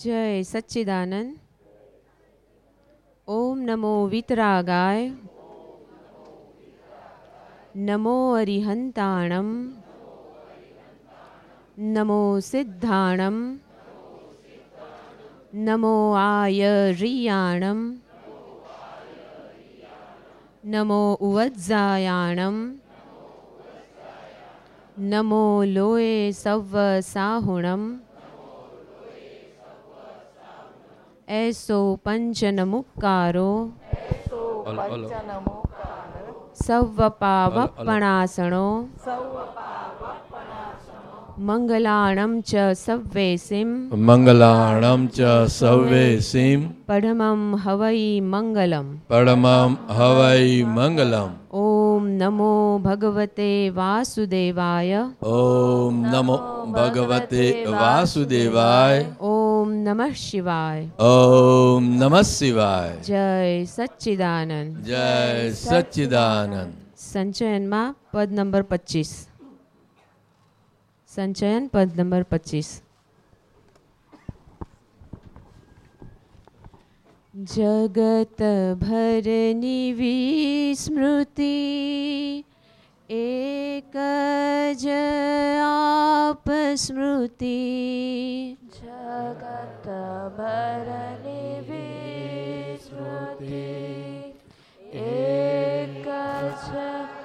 જય સચ્ચિદાનંદ ઓમ નમો વિતરાગાય નમો અરિહંતાણમ નમો સિદ્ધાણમ નમો આયરિયાણમ નમો ઉવજ્જાયાણમ નમો લોએ સવ્વ એસો પંચનમુક્કારો ઓલો ઓલો સવ્વ પાવપણાસણો મંગલાણમ ચ સવ્વેસિમ મંગલાણમ ચ સૌવેસીમ પડમમ હવઈ મંગલમ પડમમ હવઈ મંગલમ ઓમ નમો ભગવતે વાસુદેવાય ઓમ નમો ભગવતે વાસુદેવાય ઓમ નમઃ શિવાય ઓમ નમઃ શિવાય જય સચ્ચિદાનંદ જય સચ્ચિદાનંદ સંચયનમાં પદ નંબર પચીસ સંચયન પદ નંબર પચીસ જગત ભરની વિસ્મૃતિ એક જ આપ સ્મૃતિ જગત ભરની વિસ્મૃતિ એક જ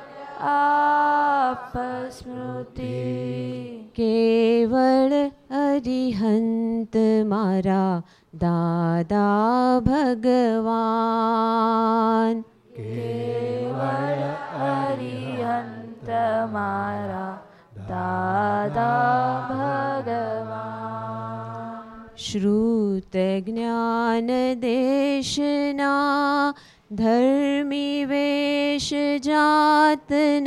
આપ સ્મૃતિ કેવળ અરિહંત મારા દાદા ભગવાન. કેવળ અરિહંત મારા દાદા ભગવાન. શ્રુત જ્ઞાન દેશના ધર્મી વેશ જાતના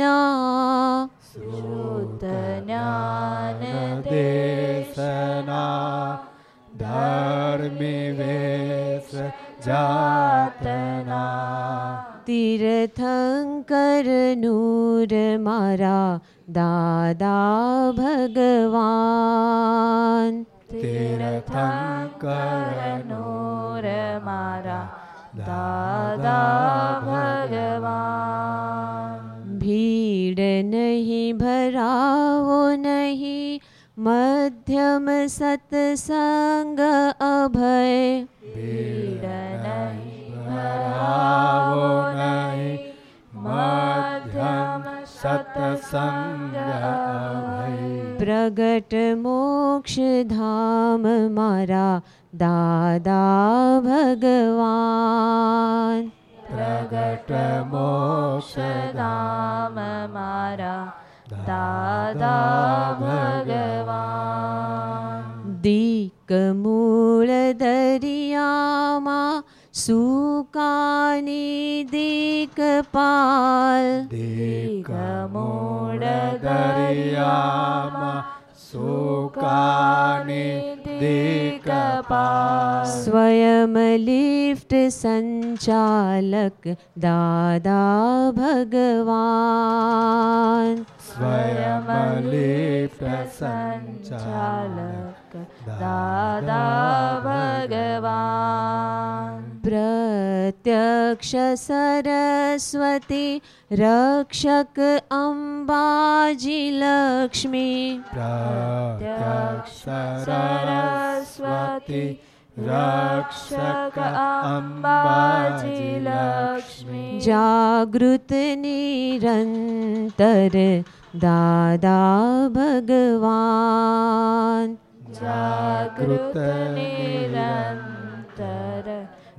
શ્રુત જ્ઞાન દેશના ધર્મી વેશ જાતના તીર્થંકર નૂર મારા દાદા ભગવાન તીર્થંકર નૂર મારા દાદા ભગવાન ભીડ નહીં ભરાવો નહીં મધ્યમ સત્સંગ અભય ભીડ નહીં ભરાવો નહીં મધ્યમ સત્સંગ અભય પ્રગટ મોક્ષધામ મારા દાદા ભગવાન. પ્રગટ મોક્ષધામ મારા દાદા ભગવાન. દીક મૂળ દરિયામાં સુકાની દીક પાલ દીક મૂળ દરિયામાં સુકાની દીકપા સ્વયં લિફ્ટ સંચાલક દાદા ભગવાન. સ્વયં લિપ્ત સંચાલક દાદા ભગવાન પ્રત્યક્ષ સરસ્વતી રક્ષક અંબાજી લક્ષ્મી પ્રત્યક્ષ સરસ્વતી રક્ષક અંબાજી લક્ષ્મી જાગૃત નિરંતર દાદા ભગવાન જાગૃત નિરંતર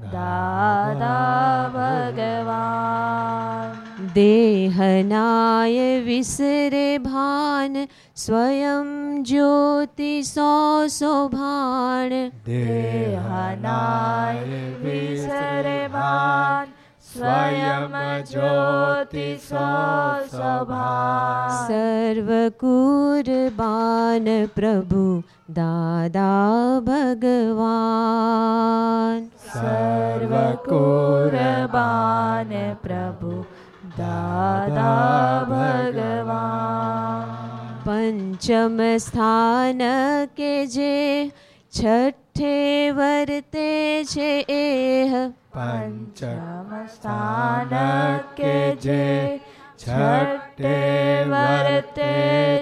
દાદા ભગવાન દેહનાય વિસરે ભાન સ્વયં જ્યોતિ સો શોભાણ દેહનાય વિસરે ભાન સ્વયં જ્યોતિ સો સ્વભાન સર્વ કુરબાન પ્રભુ દાદા ભગવાન સર્વ કુરબાન પ્રભુ દાદા ભગવાન પંચમ સ્થાન કે જે છઠ છઠ્ઠે વર્તે છે એહ પંચમ સ્થાન કે જે છઠ્ઠે વર્તે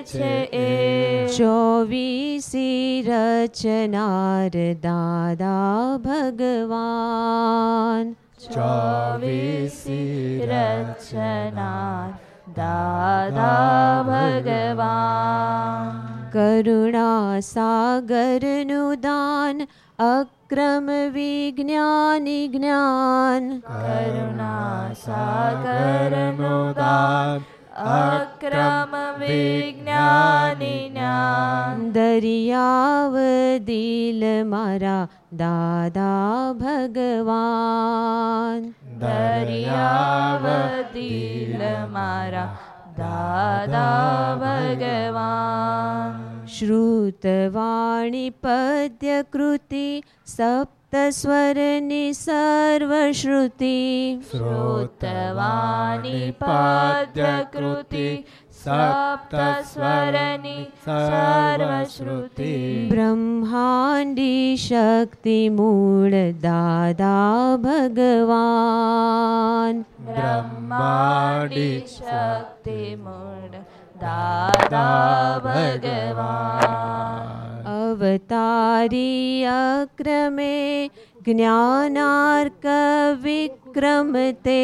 છે એ ચોવીસી રચનાર દાદા ભગવાન ચોવીસી રચનાર દાદા ભગવાન કરુણા સાગરનું દાન અક્રમ વિજ્ઞાની જ્ઞાન કરુણા સાગરનું દાન અક્રમ વિજ્ઞાની જ્ઞાન દરિયાવ દિલ મારા દાદા ભગવાન દરિયાવદીલ મારા દાદા ભગવાન શ્રુતવાણી પદ્ય કૃતિ સપ્તસ્વરની સર્વશ્રુતિ શ્રોતવાની પદ્યકૃતિ સપ્તસ્વરની સર્વશ્રુતિ બ્રહ્માંડી શક્તિ મૂળ દાદા ભગવાન બ્રહ્માંડી શક્તિ મૂળ દાદા ભગવાન અવતારી અક્રમે જ્ઞાનાર્ક વિક્રમ તે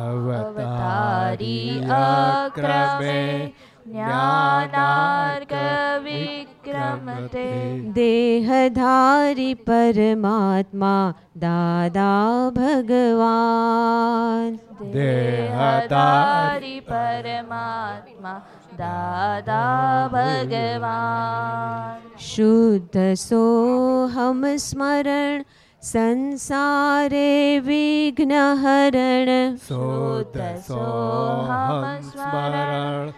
અવતારી અક્રમે જ્ઞાનાર્ક વિક્રમતે દેહધારી પરમાત્મા દાદા ભગવાન દેહધારી પરમાત્મા દાદા ભગવાન. શુદ્ધ સોહમ સ્મરણ સંસારે વિઘ્ન હરણ. શુદ્ધ સોહમ સ્મરણ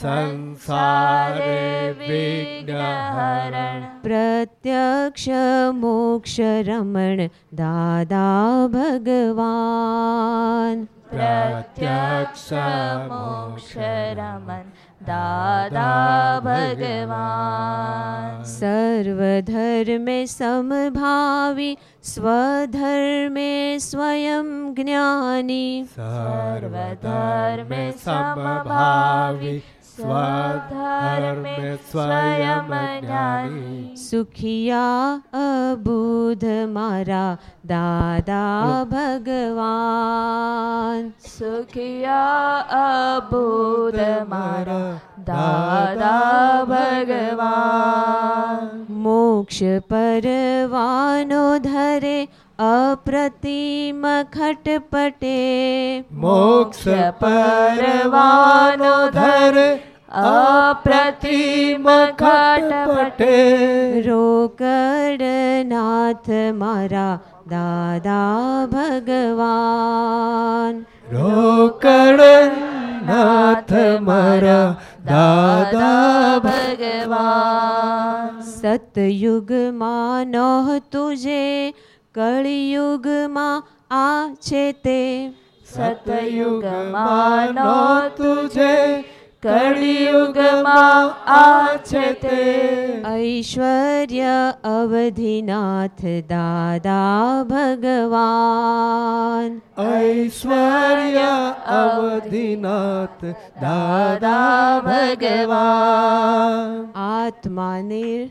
સંસારે વિઘ્નહરણ પ્રત્યક્ષ મોક્ષ રમણ દાદા ભગવાન. પ્રત્યક્ષ મોક્ષ રમન દાદા ભગવાન સર્વધર્મે સમભાવી સ્વધર્મે સ્વયં જ્ઞાની સર્વધર્મે સમભાવી સ્વધર્મે સ્વયં જ્ઞાની સુખિયા અબુધ મારા દાદા ભગવાન સુખિયા અબુધ મારા દાદા ભગવાન મોક્ષ પરવાનો ધરે અપ્રતિમ ખટપટે મોક્ષ પરવાનો ધર અપ્રતિમ ખટપટે રોકડનાથ મારા દાદા ભગવાન રોકડનાથ મારા દાદા ભગવાન સતયુગમાં નહોતું જે કળિયુગમાં આ છે તે. સતયુગમાં નહોતું છે કળિયુગમાં આ છે તે. ઐશ્વર્ય અવધિનાથ દાદા ભગવાન. ઐશ્વર્ય અવધિનાથ દાદા ભગવાન. આત્માને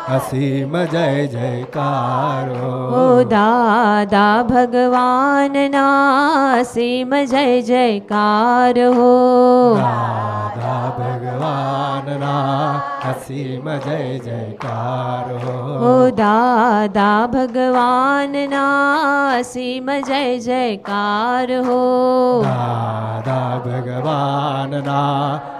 અસીમ જય જયકારો ઓ દાદા ભગવાનના અસીમ જય જયકાર હો દાદા ભગવાન ભગવાનના અસીમ જય જયકાર ઓ હો દાદા ભગવાનના અસીમ જય જયકાર હો દાદા ભગવાનના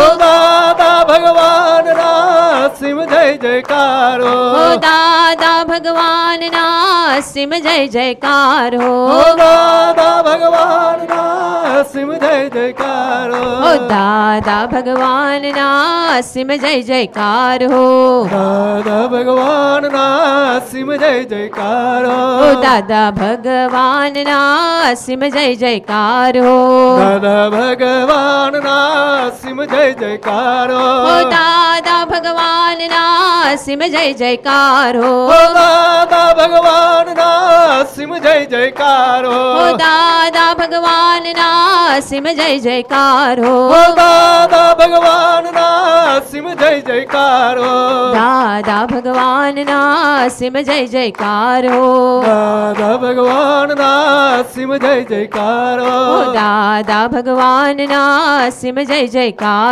ઓ દાદા ભગવાનના સિમ જય જયકારો. ઓ દાદા ભગવાનના અસીમ જય જયકારો. ઓ દાદા ભગવાનના અસીમ જય જયકારો. ઓ દાદા ભગવાનના અસીમ જય જયકારો. દાદા ભગવાન ના સિમ જય જયકારો. ઓ દાદા ભગવાનના અસીમ જય જયકારો. દાદા ભગવાન ના સિમ જય જયકાર. જયકારો દાદા ભગવાનના સિમ જય જયકારો. દાદા ભગવાનના અસીમ જય જયકારો. દાદા ભગવાનના અસીમ જય જયકારો. દાદા ભગવાનના અસીમ જય જયકારો. દાદા ભગવાન ના સિમ જય જયકારો. દાદા ભગવાન ના સિમ જય જયકારો. દાદા ભગવાન ના સિમ જય જયકાર.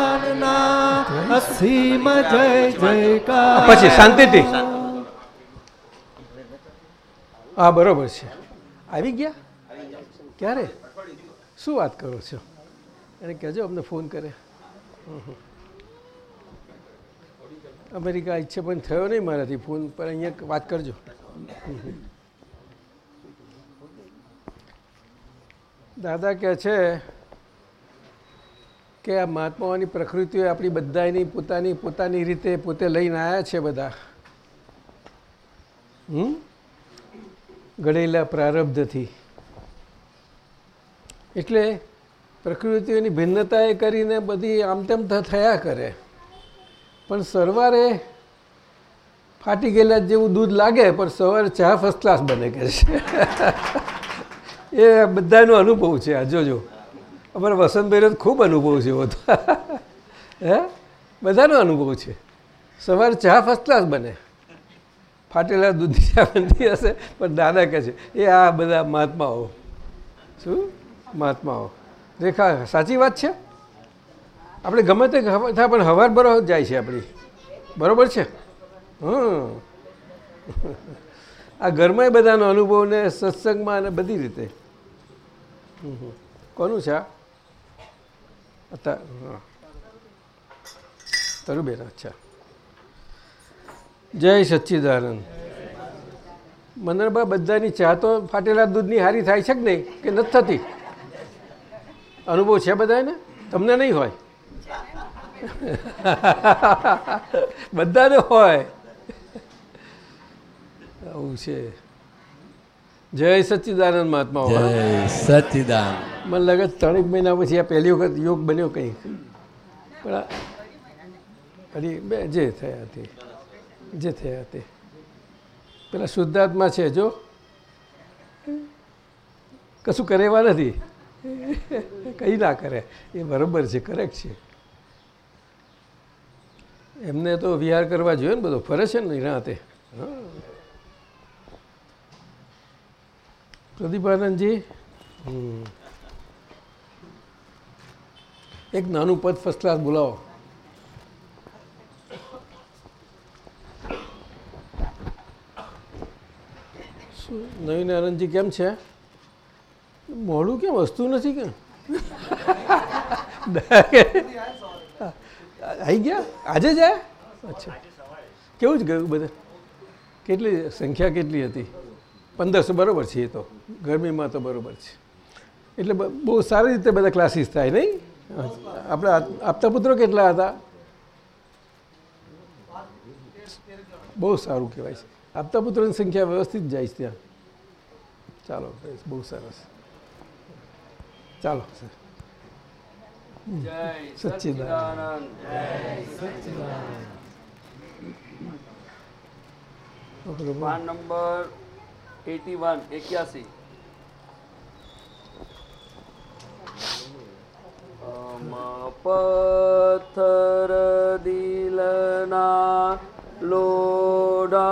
ભગવાનના અસીમ જય જયકાર. પછી શાંતિથી. હા બરોબર છે. આવી ગયા? ક્યારે? શું વાત કરો છો? એને કહેજો અમને ફોન કરે. અમેરિકા ઈચ્છે પણ થયો નહીં મારાથી ફોન પર અહીંયા વાત કરજો. દાદા કહે છે કે આ મહાત્માઓની પ્રકૃતિઓ આપણી બધાની પોતાની પોતાની રીતે પોતે લઈને આવ્યા છે બધા. હમ? ઘડેલા પ્રારબ્ધથી. એટલે પ્રકૃતિઓની ભિન્નતા એ કરીને બધી આમ તેમ થયા કરે. પણ સરવારે ફાટી ગયેલા જેવું દૂધ લાગે, પણ સવારે ચા ફર્સ્ટ ક્લાસ બને કે છે. એ બધાનો અનુભવ છે આ, જોજો. અમારા વસંતભાઈનો ખૂબ અનુભવ છે એવો હે? બધાનો અનુભવ છે. સવારે ચા ફર્સ્ટ ક્લાસ બને. ફાટેલા દૂધની ચા બનતી હશે, પણ દાદા કહે છે, એ આ બધા મહાત્માઓ. શું? મહાત્માઓ. રેખા, સાચી વાત છે? આપણે ગમે તે થાય, પણ હવાર બરોબર જાય છે આપણી. બરાબર છે? હં આ ઘરમાં બધાનો અનુભવ ને સત્સંગમાં અને બધી રીતે. હમ હમ. કોનું છે આ તરુબેન, અચ્છા. જય સચ્ચિદાનંદ. મનરબા બધાની ચા તો ફાટેલા દૂધની હારી થાય છે કે નહીં? કે નથી થતી? અનુભવ છે બધાને તમને નહીં હોય? બધાને હોય. આવું છે. જય સચ્ચિદાનંદ મહાત્મા જય સચિદાન મને લાગે ત્રણેક મહિના પછી આ પહેલી વખત યોગ બન્યો કંઈક. પણ અરે હરી બે જે થયા તે જે થયા તે. પેલા શુદ્ધાત્મા છે જો. કશું કરેવા નથી. કંઈ ના કરે. એ બરાબર છે કરેક્ટ છે. એમને તો વિહાર કરવા જોઈએ ને બધો. ફરે છે ને નિરાંતે હા. પ્રદીપાનંદજી. એક નાનું પદ ફર્સ્ટ ક્લાસ બોલાવો. નવીન આનંદજી કેમ છે? મોડું કેમ? વસ્તુ નથી કે? આવી ગયા? આજે જાય અચ્છા. કેવું જ ગયું બધે? કેટલી, સંખ્યા કેટલી હતી? પંદરસો બરાબર છે એ તો. ગરમીમાં તો બરાબર છે. એટલે બહુ સારી રીતે બધા ક્લાસીસ થાય નહીં? આપણે આપતા પુત્રો કેટલા હતા? બહુ સારું કહેવાય છે. આપતા પુત્રોની સંખ્યા વ્યવસ્થિત જાય છે ત્યાં. ચાલો બહુ સરસ. ચાલો સચ્ચિદાનંદ. પાન નંબર એટી વન એક્યાસી. પથ્થર દિલના લોડાને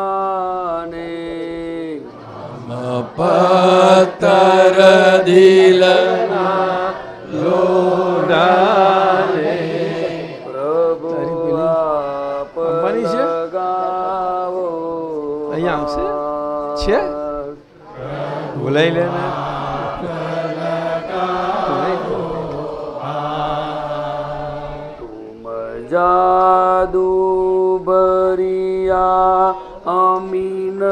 પથર દિલના લોડાને બોલાવી લે ને. જાદુ ભરિયા અમીનયણાથી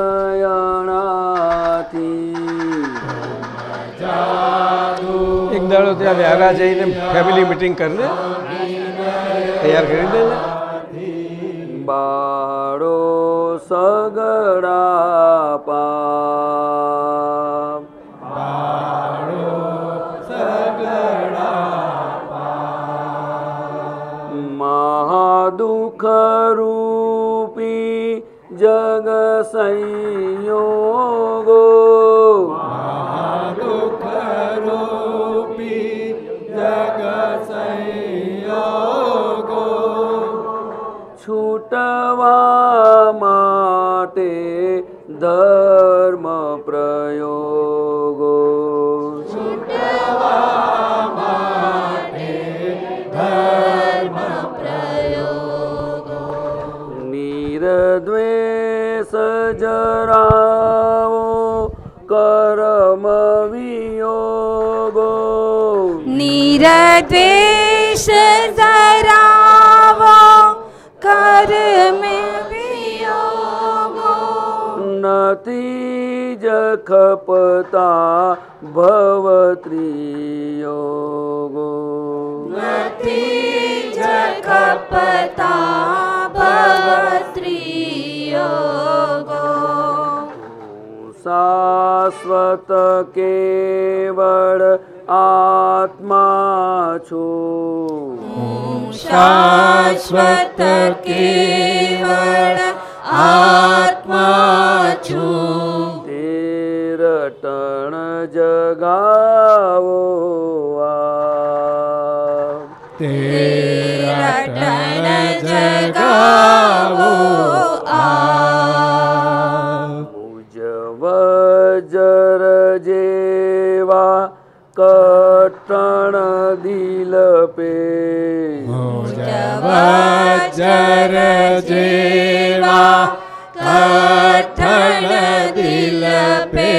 એક દાડો ત્યાં વ્યારા જઈને ફેમિલી મિટિંગ કરીને તૈયાર કરી દે ને બાળો સગડા જગ સંયોગો. છૂટવા માટે ધર્મ કરમ વિયોગો નિરદ્વેષ જરાવો કરમે વિયોગો નથી જ ખપતા ભવત્રિયોગો. નથી જ કપતા ભવત્રિયોગો. શાશ્વત કેવળ આત્મા છું. શાશ્વત કેવળ આત્મા છું. તેરટણ જગાવો તેરટણ જગાવો કટણ દિલ પે. વજર જેવા કઠણ દિલ પે.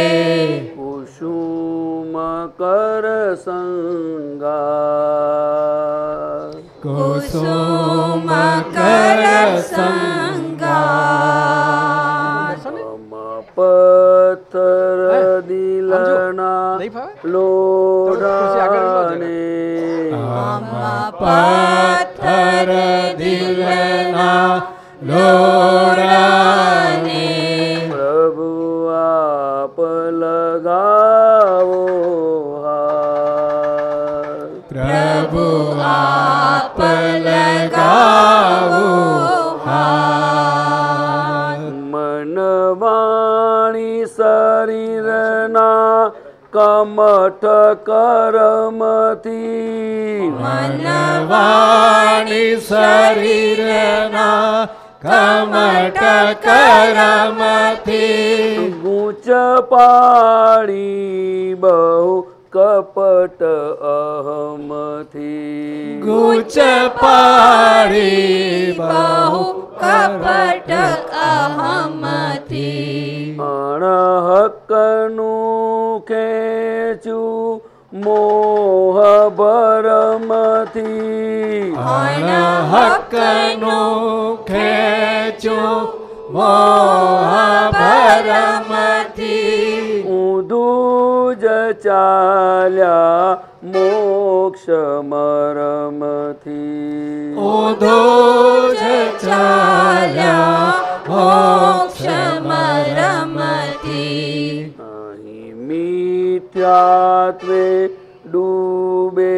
કુસુમ કર સંગા કુસુમ કર સંગા મમ ફાવે? લોડાને પથ્થર દિલના લોડાને કમઠ કરમથી. મનવાણી શરીરના કમઠ કરમથી. ગૂંચ પાડી બહુ કપટ અહમથી. ગુચ પાડી બહુ કપટ અહમથી અણહકનું ખેંચું મોહ ભરમથી અણહકનું ખેંચું મોહ ભરમથી ઊંધું જ ચાલ્યા મોક્ષ મરમથી. ઊંધો જ ચાલ્યા મોક્ષ મરમથી અહીં મિથ્યાત્વે ડૂબેલા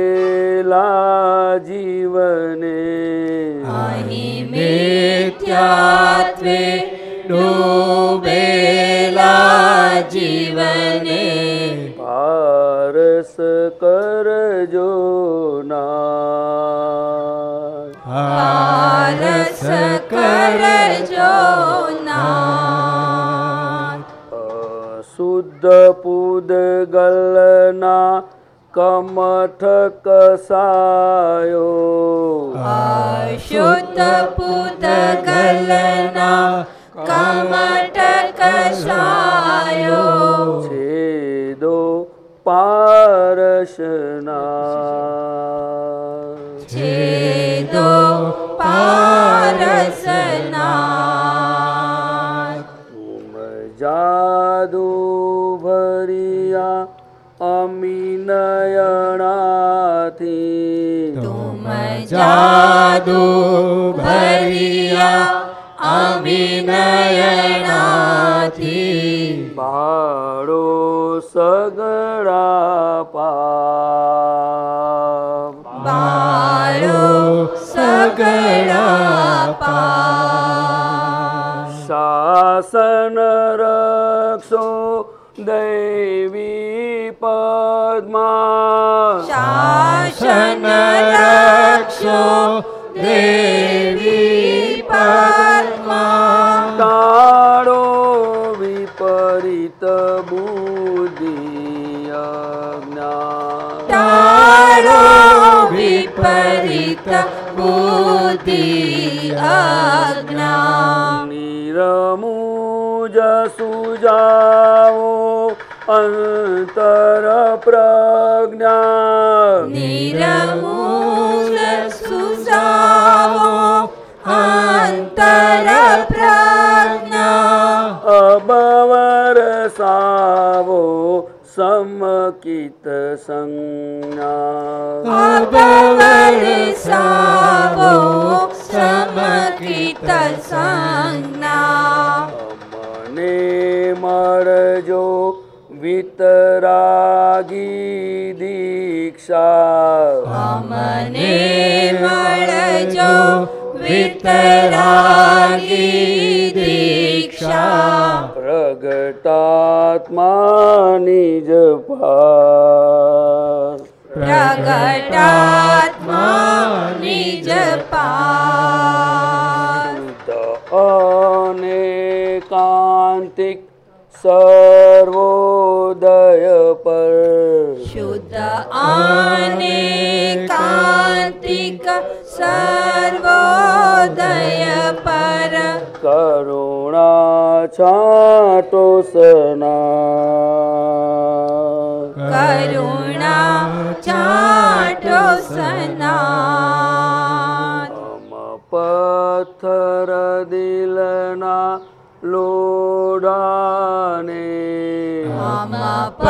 જીવને અહીં મિથ્યાત્વે ડૂબેલા જીવને પારસ કરજો ના પારસ કરજો શુદ્ધ શુદ્ધ પૂદગલના કમઠ કસાયો અશુદ્ધ પૂતગલના કમઠ કસાયો છેદો પારસના ભરિયા અમિનયણાથી. તુમ જાદુ ભરિયા અમીનયણાથી. ભાડો સગડા પાપ. બાળો સગડા પા શાસન રક્ષો દૈવી પદ્મા. શાસન રક્ષો દેવી પદ્મા. તાળો વિપરીત બુદ્ધિ અજ્ઞાન. તારો વિપરીત બુદ્ધિ અજ્ઞા નિરમુજ સુજાવો અંતર પ્રજ્ઞા નિરમૂલ સુસાવો અંતર પ્રજ્ઞા અબવર સાવો સમકિત સંજ્ઞા અબવરસાવો સમકિત સંજ્ઞા મને મળજો વિતરાગી દીક્ષા અમને મળજો વિતરાગી દીક્ષા પ્રગટાત્માની જ પાર પ્રગટાત્મા નિજ પાર અને કાંતિક સર્વોદય પર શુદ્ધ આને કાંતિક સર્વોદય પર કરુણા છાટો સના કરુણા છાટો સના પથ્થર દિલના લોડાને મમ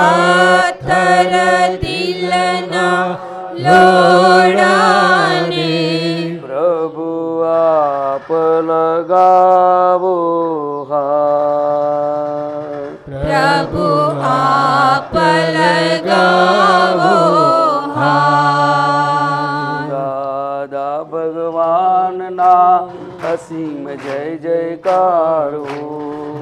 દિલના લોડાને પ્રભુ આપ લગાવો પ્રભુ આપ લગાવો દાદા ભગવાનના અસીમ જય જયકારો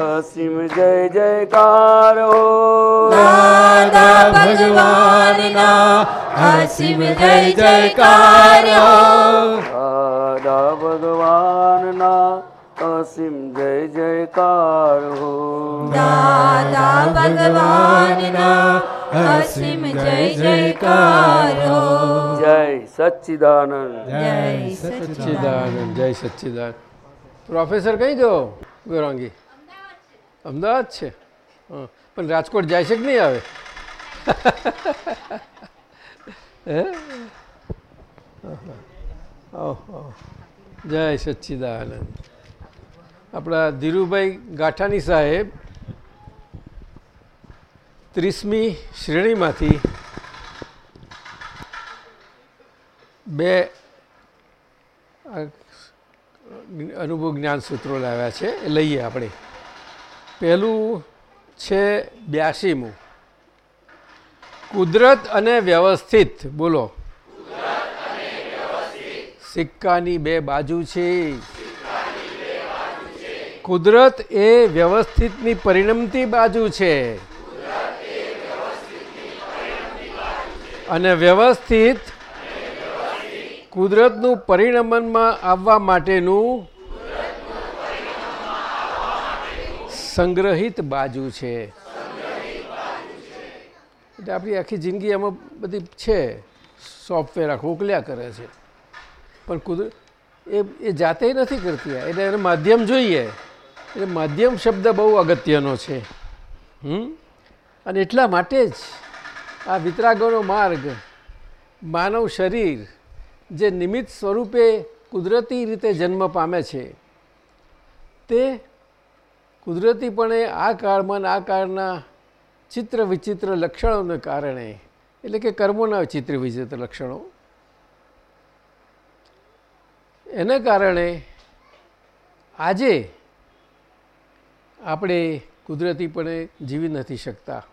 અસીમ જય જયકાર હો દાદા ભગવાનના અસીમ જય જયકાર હો દાદા ભગવાનના અસીમ જય જયકાર હો દાદા ભગવાનના અસીમ જય જયકાર હો જય સચ્ચિદાનંદ જય સચ્ચિદાનંદ જય સચ્ચિદાનંદ પ્રોફેસર કઈ ગયો ગૌરાંગી અમદાવાદ છે. પણ રાજકોટ જાય છે કે નહીં આવે. જય સચ્ચિદાનંદ. આપણા ધીરુભાઈ ગાંઠાની સાહેબ ત્રીસમી શ્રેણીમાંથી બે અનુભવ જ્ઞાન સૂત્રો લાવ્યા છે. લઈએ આપણે. પહેલું છે બ્યાસીમું. કુદરત અને વ્યવસ્થિત, બોલો. સિક્કાની બે બાજુ છે. કુદરત એ વ્યવસ્થિતની પરિણમતી બાજુ છે. અને વ્યવસ્થિત કુદરતનું પરિણમનમાં આવવા માટેનું સંગ્રહિત બાજુ છે. એટલે આપણી આખી જિંદગી એમાં બધી છે. સોફ્ટવેર આખું ઉકલ્યા કરે છે. પણ કુદરત, એ એ જાતે નથી કરતી એટલે એનું માધ્યમ જોઈએ. એટલે માધ્યમ શબ્દ બહુ અગત્યનો છે. હમ? અને એટલા માટે જ આ વિતરાગોનો માર્ગ, માનવ શરીર, જે નિમિત્ત સ્વરૂપે કુદરતી રીતે જન્મ પામે છે, તે કુદરતીપણે આ કાળમાં આ કાળના ચિત્ર વિચિત્ર લક્ષણોને કારણે, એટલે કે કર્મોના ચિત્ર વિચિત્ર લક્ષણો, એને કારણે આજે આપણે કુદરતીપણે જીવી નથી શકતા.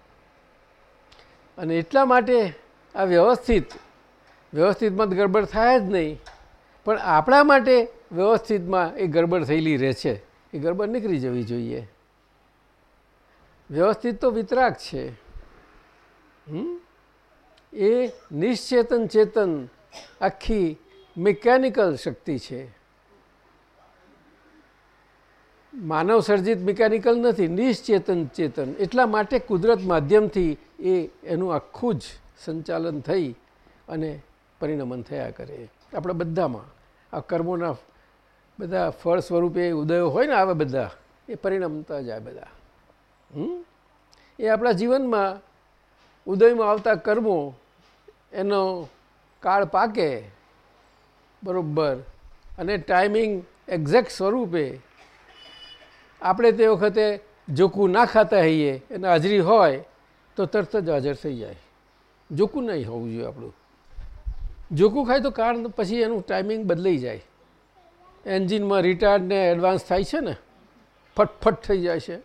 અને એટલા માટે આ વ્યવસ્થિત, વ્યવસ્થિતમાં ગડબડ થાય જ નહીં, પણ આપણા માટે વ્યવસ્થિતમાં એ ગડબડ થયેલી રહે છે. એ ગરબડ નીકળી જવી જોઈએ. વ્યવસ્થિત તો વિતરાગ છે? એ નિશ્ચેતન ચેતન આખી મિકેનિકલ શક્તિ છે. માનવ સર્જિત મિકેનિકલ નથી, નિશ્ચેતન ચેતન. એટલા માટે કુદરત માધ્યમથી એ એનું આખું જ સંચાલન થઈ અને પરિણમન થયા કરે. આપણા બધામાં આ કર્મોના બધા ફળ સ્વરૂપે ઉદયો હોય ને આવે બધા, એ પરિણમતા જાય બધા? એ આપણા જીવનમાં ઉદયમાં આવતા કર્મો, એનો કાળ પાકે, બરોબર. અને ટાઈમિંગ એક્ઝેક્ટ સ્વરૂપે આપણે તે વખતે જોકું ના ખાતા હોઈએ અને હાજરી હોય, તો તરત જ હાજર થઈ જાય. જોકું નહીં હોવું જોઈએ આપણું. જોકું ખાય તો કાળ પછી એનું ટાઈમિંગ બદલાઈ જાય. એન્જિનમાં રિટાયર્ડ ને એડવાન્સ થાય છે ને, ફટફટ થઈ જાય છે.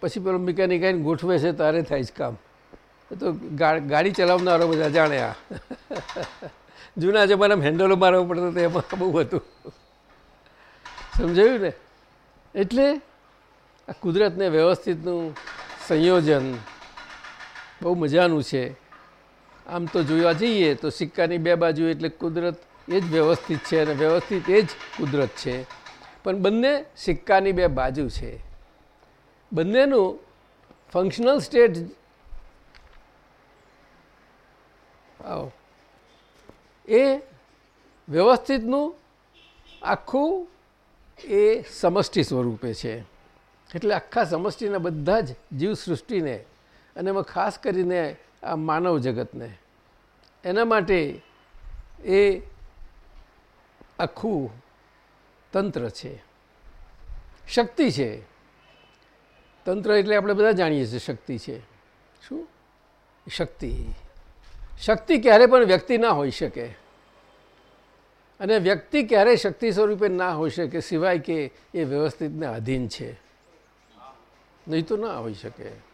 પછી પેલો મિકેનિક આવીને ગોઠવે છે, તારે થાય છે કામ. એ તો ગાડી ચલાવનારો બધા જાણે આ. જૂના જમાનામાં હેન્ડલો મારવો પડતો તો એમાં બહુ હતું. સમજાયું ને? એટલે આ કુદરતને વ્યવસ્થિતનું સંયોજન બહુ મજાનું છે. આમ તો જોવા જઈએ તો સિક્કાની બે બાજુ એટલે કુદરત એ જ વ્યવસ્થિત છે અને વ્યવસ્થિત એ જ કુદરત છે. પણ બંને સિક્કાની બે બાજુ છે. બંનેનું ફંક્શનલ સ્ટેટ આવો. એ વ્યવસ્થિતનું આખું એ સમષ્ટિ સ્વરૂપે છે. એટલે આખા સમષ્ટિના બધા જ જીવસૃષ્ટિને અને એમાં ખાસ કરીને આ માનવ જગતને. એના માટે એ આખું તંત્ર છે. શક્તિ છે. તંત્ર એટલે આપણે બધા જાણીએ છીએ શક્તિ છે. શું? શક્તિ. શક્તિ ક્યારે પણ વ્યક્તિ ના હોઈ શકે. અને વ્યક્તિ ક્યારે શક્તિ સ્વરૂપે ના હોઈ શકે સિવાય કે એ વ્યવસ્થિતને આધીન છે. નહીં તો ના હોઈ શકે.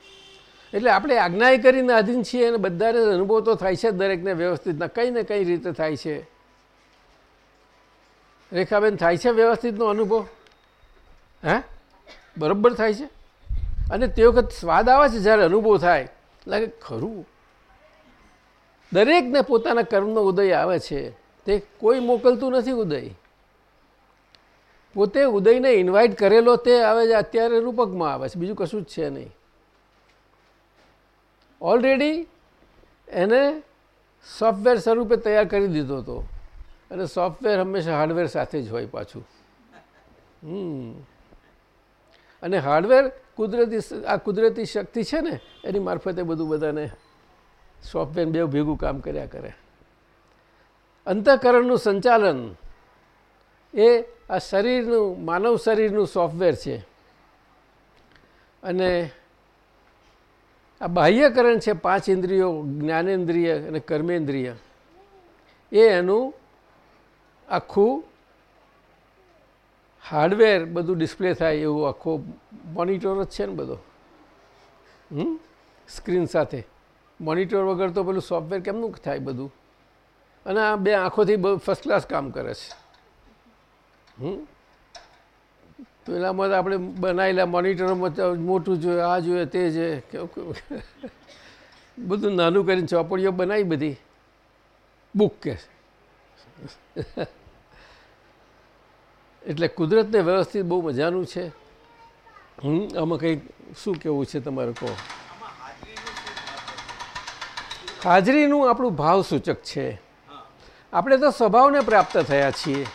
એટલે આપણે આજ્ઞાએ કરીને આધીન છીએ અને બધાને અનુભવ તો થાય છે દરેકને વ્યવસ્થિતના કંઈ ને કઈ રીતે થાય છે. રેખાબેન, થાય છે વ્યવસ્થિતનો અનુભવ? હે? બરાબર થાય છે? અને તે વખત સ્વાદ આવે છે જ્યારે અનુભવ થાય લાગે ખરું. દરેકને પોતાના કર્મનો ઉદય આવે છે. તે કોઈ મોકલતું નથી ઉદય. પોતે ઉદયને ઇન્વાઇટ કરેલો તે આવે છે, અત્યારે રૂપકમાં આવે છે, બીજું કશું જ છે નહીં. ઓલરેડી એને સોફ્ટવેર સ્વરૂપે તૈયાર કરી દીધો હતો. અને સોફ્ટવેર હંમેશા હાર્ડવેર સાથે જ હોય પાછું. હમ. અને હાર્ડવેર કુદરતી આ કુદરતી શક્તિ છે ને, એની મારફતે બધું બધાને સોફ્ટવેર બે ભેગું કામ કર્યા કરે. અંતઃકરણનું સંચાલન એ આ શરીરનું, માનવ શરીરનું સોફ્ટવેર છે. અને આ બાહ્યકરણ છે પાંચ ઇન્દ્રિયો, જ્ઞાનેન્દ્રિય અને કર્મેન્દ્રિય. એ એનું આખું હાર્ડવેર બધું ડિસ્પ્લે થાય એવું આખો મોનિટર જ છે ને બધો. હમ? સ્ક્રીન સાથે. મોનિટર વગર તો પેલું સોફ્ટવેર કેમનું થાય બધું? અને આ બે આંખોથી ફર્સ્ટ ક્લાસ કામ કરે છે. હમ? તો તો આપણે બનાવેલા મોનિટરોમાં મોટું જોઈએ, આ જોઈએ, તે છે. બધું નાનું કરીને ચોપડીઓ બનાવી બધી. બુક કે એટલે કુદરતને વ્યવસ્થિત બહુ મજાનું છે? હમ, આમાં કંઈક શું કેવું છે તમારે કહો? હાજરીનું આપણું ભાવ સૂચક છે. આપણે તો સ્વભાવને પ્રાપ્ત થયા છીએ.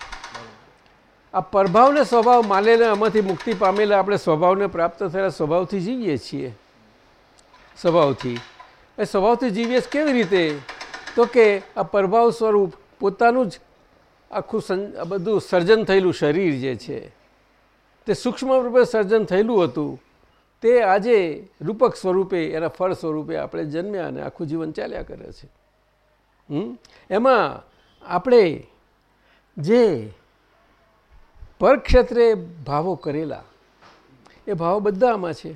આ પરભાવને સ્વભાવ માનેલા આમાંથી મુક્તિ પામેલા આપણે સ્વભાવને પ્રાપ્ત થયેલા સ્વભાવથી જીવીએ છીએ. સ્વભાવથી. એ સ્વભાવથી જીવીએ કેવી રીતે? તો કે આ પ્રભાવ સ્વરૂપ પોતાનું જ આખું સં બધું સર્જન થયેલું શરીર જે છે, તે સૂક્ષ્મ રૂપે સર્જન થયેલું હતું, તે આજે રૂપક સ્વરૂપે, એના ફળ સ્વરૂપે આપણે જન્મ્યા અને આખું જીવન ચાલ્યા કરે છે? એમાં આપણે જે પરક્ષેત્રે ભાવો કરેલા, એ ભાવો બધામાં છે.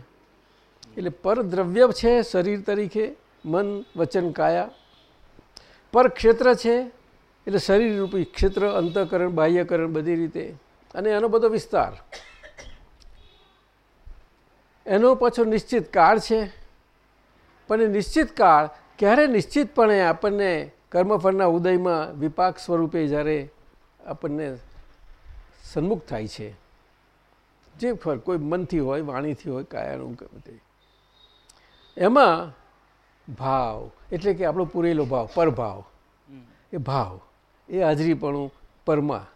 એટલે પરદ્રવ્ય છે શરીર તરીકે, મન, વચન, કાયા. પરક્ષેત્ર છે એટલે શરીર રૂપી ક્ષેત્ર અંતઃકરણ બાહ્યકરણ બધી રીતે. અને એનો બધો વિસ્તાર. એનો પાછો નિશ્ચિત કાળ છે. પણ એ નિશ્ચિત કાળ ક્યારે નિશ્ચિતપણે આપણને કર્મફળના ઉદયમાં વિપાક સ્વરૂપે જ્યારે આપણને સન્મુખ થાય છે. જે ફળ કોઈ મનથી હોય વાણીથી હોય કાયાનું ગમે એમાં ભાવ એટલે કે આપણો પૂરેલો ભાવ પરભાવ. એ ભાવ. એ હાજરીપણું પરમાં.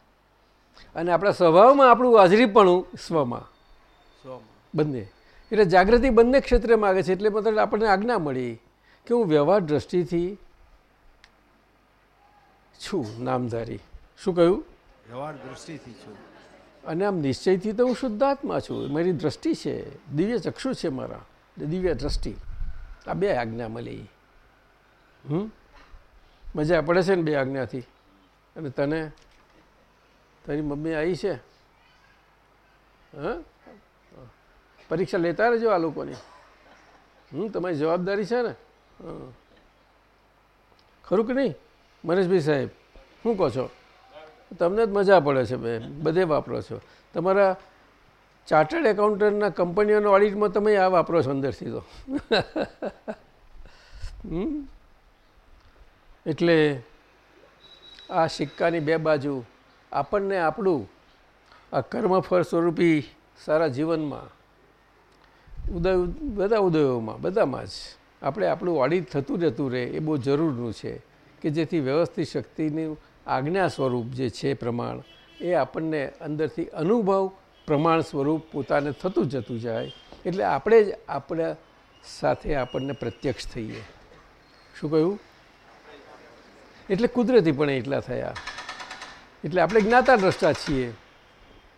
અને આપણા સ્વભાવમાં આપણું હાજરીપણું સ્વમાં. બંને. એટલે જાગૃતિ બંને ક્ષેત્રે માગે છે એટલે મતલબ આપણને આજ્ઞા મળી કે હું વ્યવહાર દ્રષ્ટિથી છું નામધારી. શું કહ્યું? વ્યવહાર દ્રષ્ટિથી છું. અને આમ નિશ્ચયથી તો હું શુદ્ધાત્મા છું. મારી દ્રષ્ટિ છે દિવ્ય ચક્ષુ છે મારા. દિવ્ય દ્રષ્ટિ. આ બે આજ્ઞા મળી. હમ? મજા પડે છે ને બે આજ્ઞાથી? અને તને? તારી મમ્મી આવી છે? હા? પરીક્ષા લેતા રહેજો આ લોકોની. હમ, તમારી જવાબદારી છે ને. ખરું કે નહીં? મનીષભાઈ સાહેબ, શું કહો છો? તમને જ મજા પડે છે બે બધે વાપરો છો. તમારા ચાર્ટર્ડ એકાઉન્ટન્ટના કંપનીઓના ઓડિટમાં તમે આ વાપરો છો અંદરથી તો. એટલે આ સિક્કાની બે બાજુ આપણને આપણું આ કર્મફળ સ્વરૂપી સારા જીવનમાં, ઉદય, બધા ઉદયોમાં, બધામાં જ આપણે આપણું ઓડિટ થતું રહેતું રહે એ બહુ જરૂરનું છે કે જેથી વ્યવસ્થિત શક્તિનું આજ્ઞા સ્વરૂપ જે છે પ્રમાણ એ આપણને અંદરથી અનુભવ પ્રમાણ સ્વરૂપ પોતાને થતું જતું જાય એટલે આપણે જ આપણા સાથે આપણને પ્રત્યક્ષ થઈએ. શું કહ્યું? એટલે કુદરતી પણ એટલા થયા. એટલે આપણે જ્ઞાતા દ્રષ્ટા છીએ.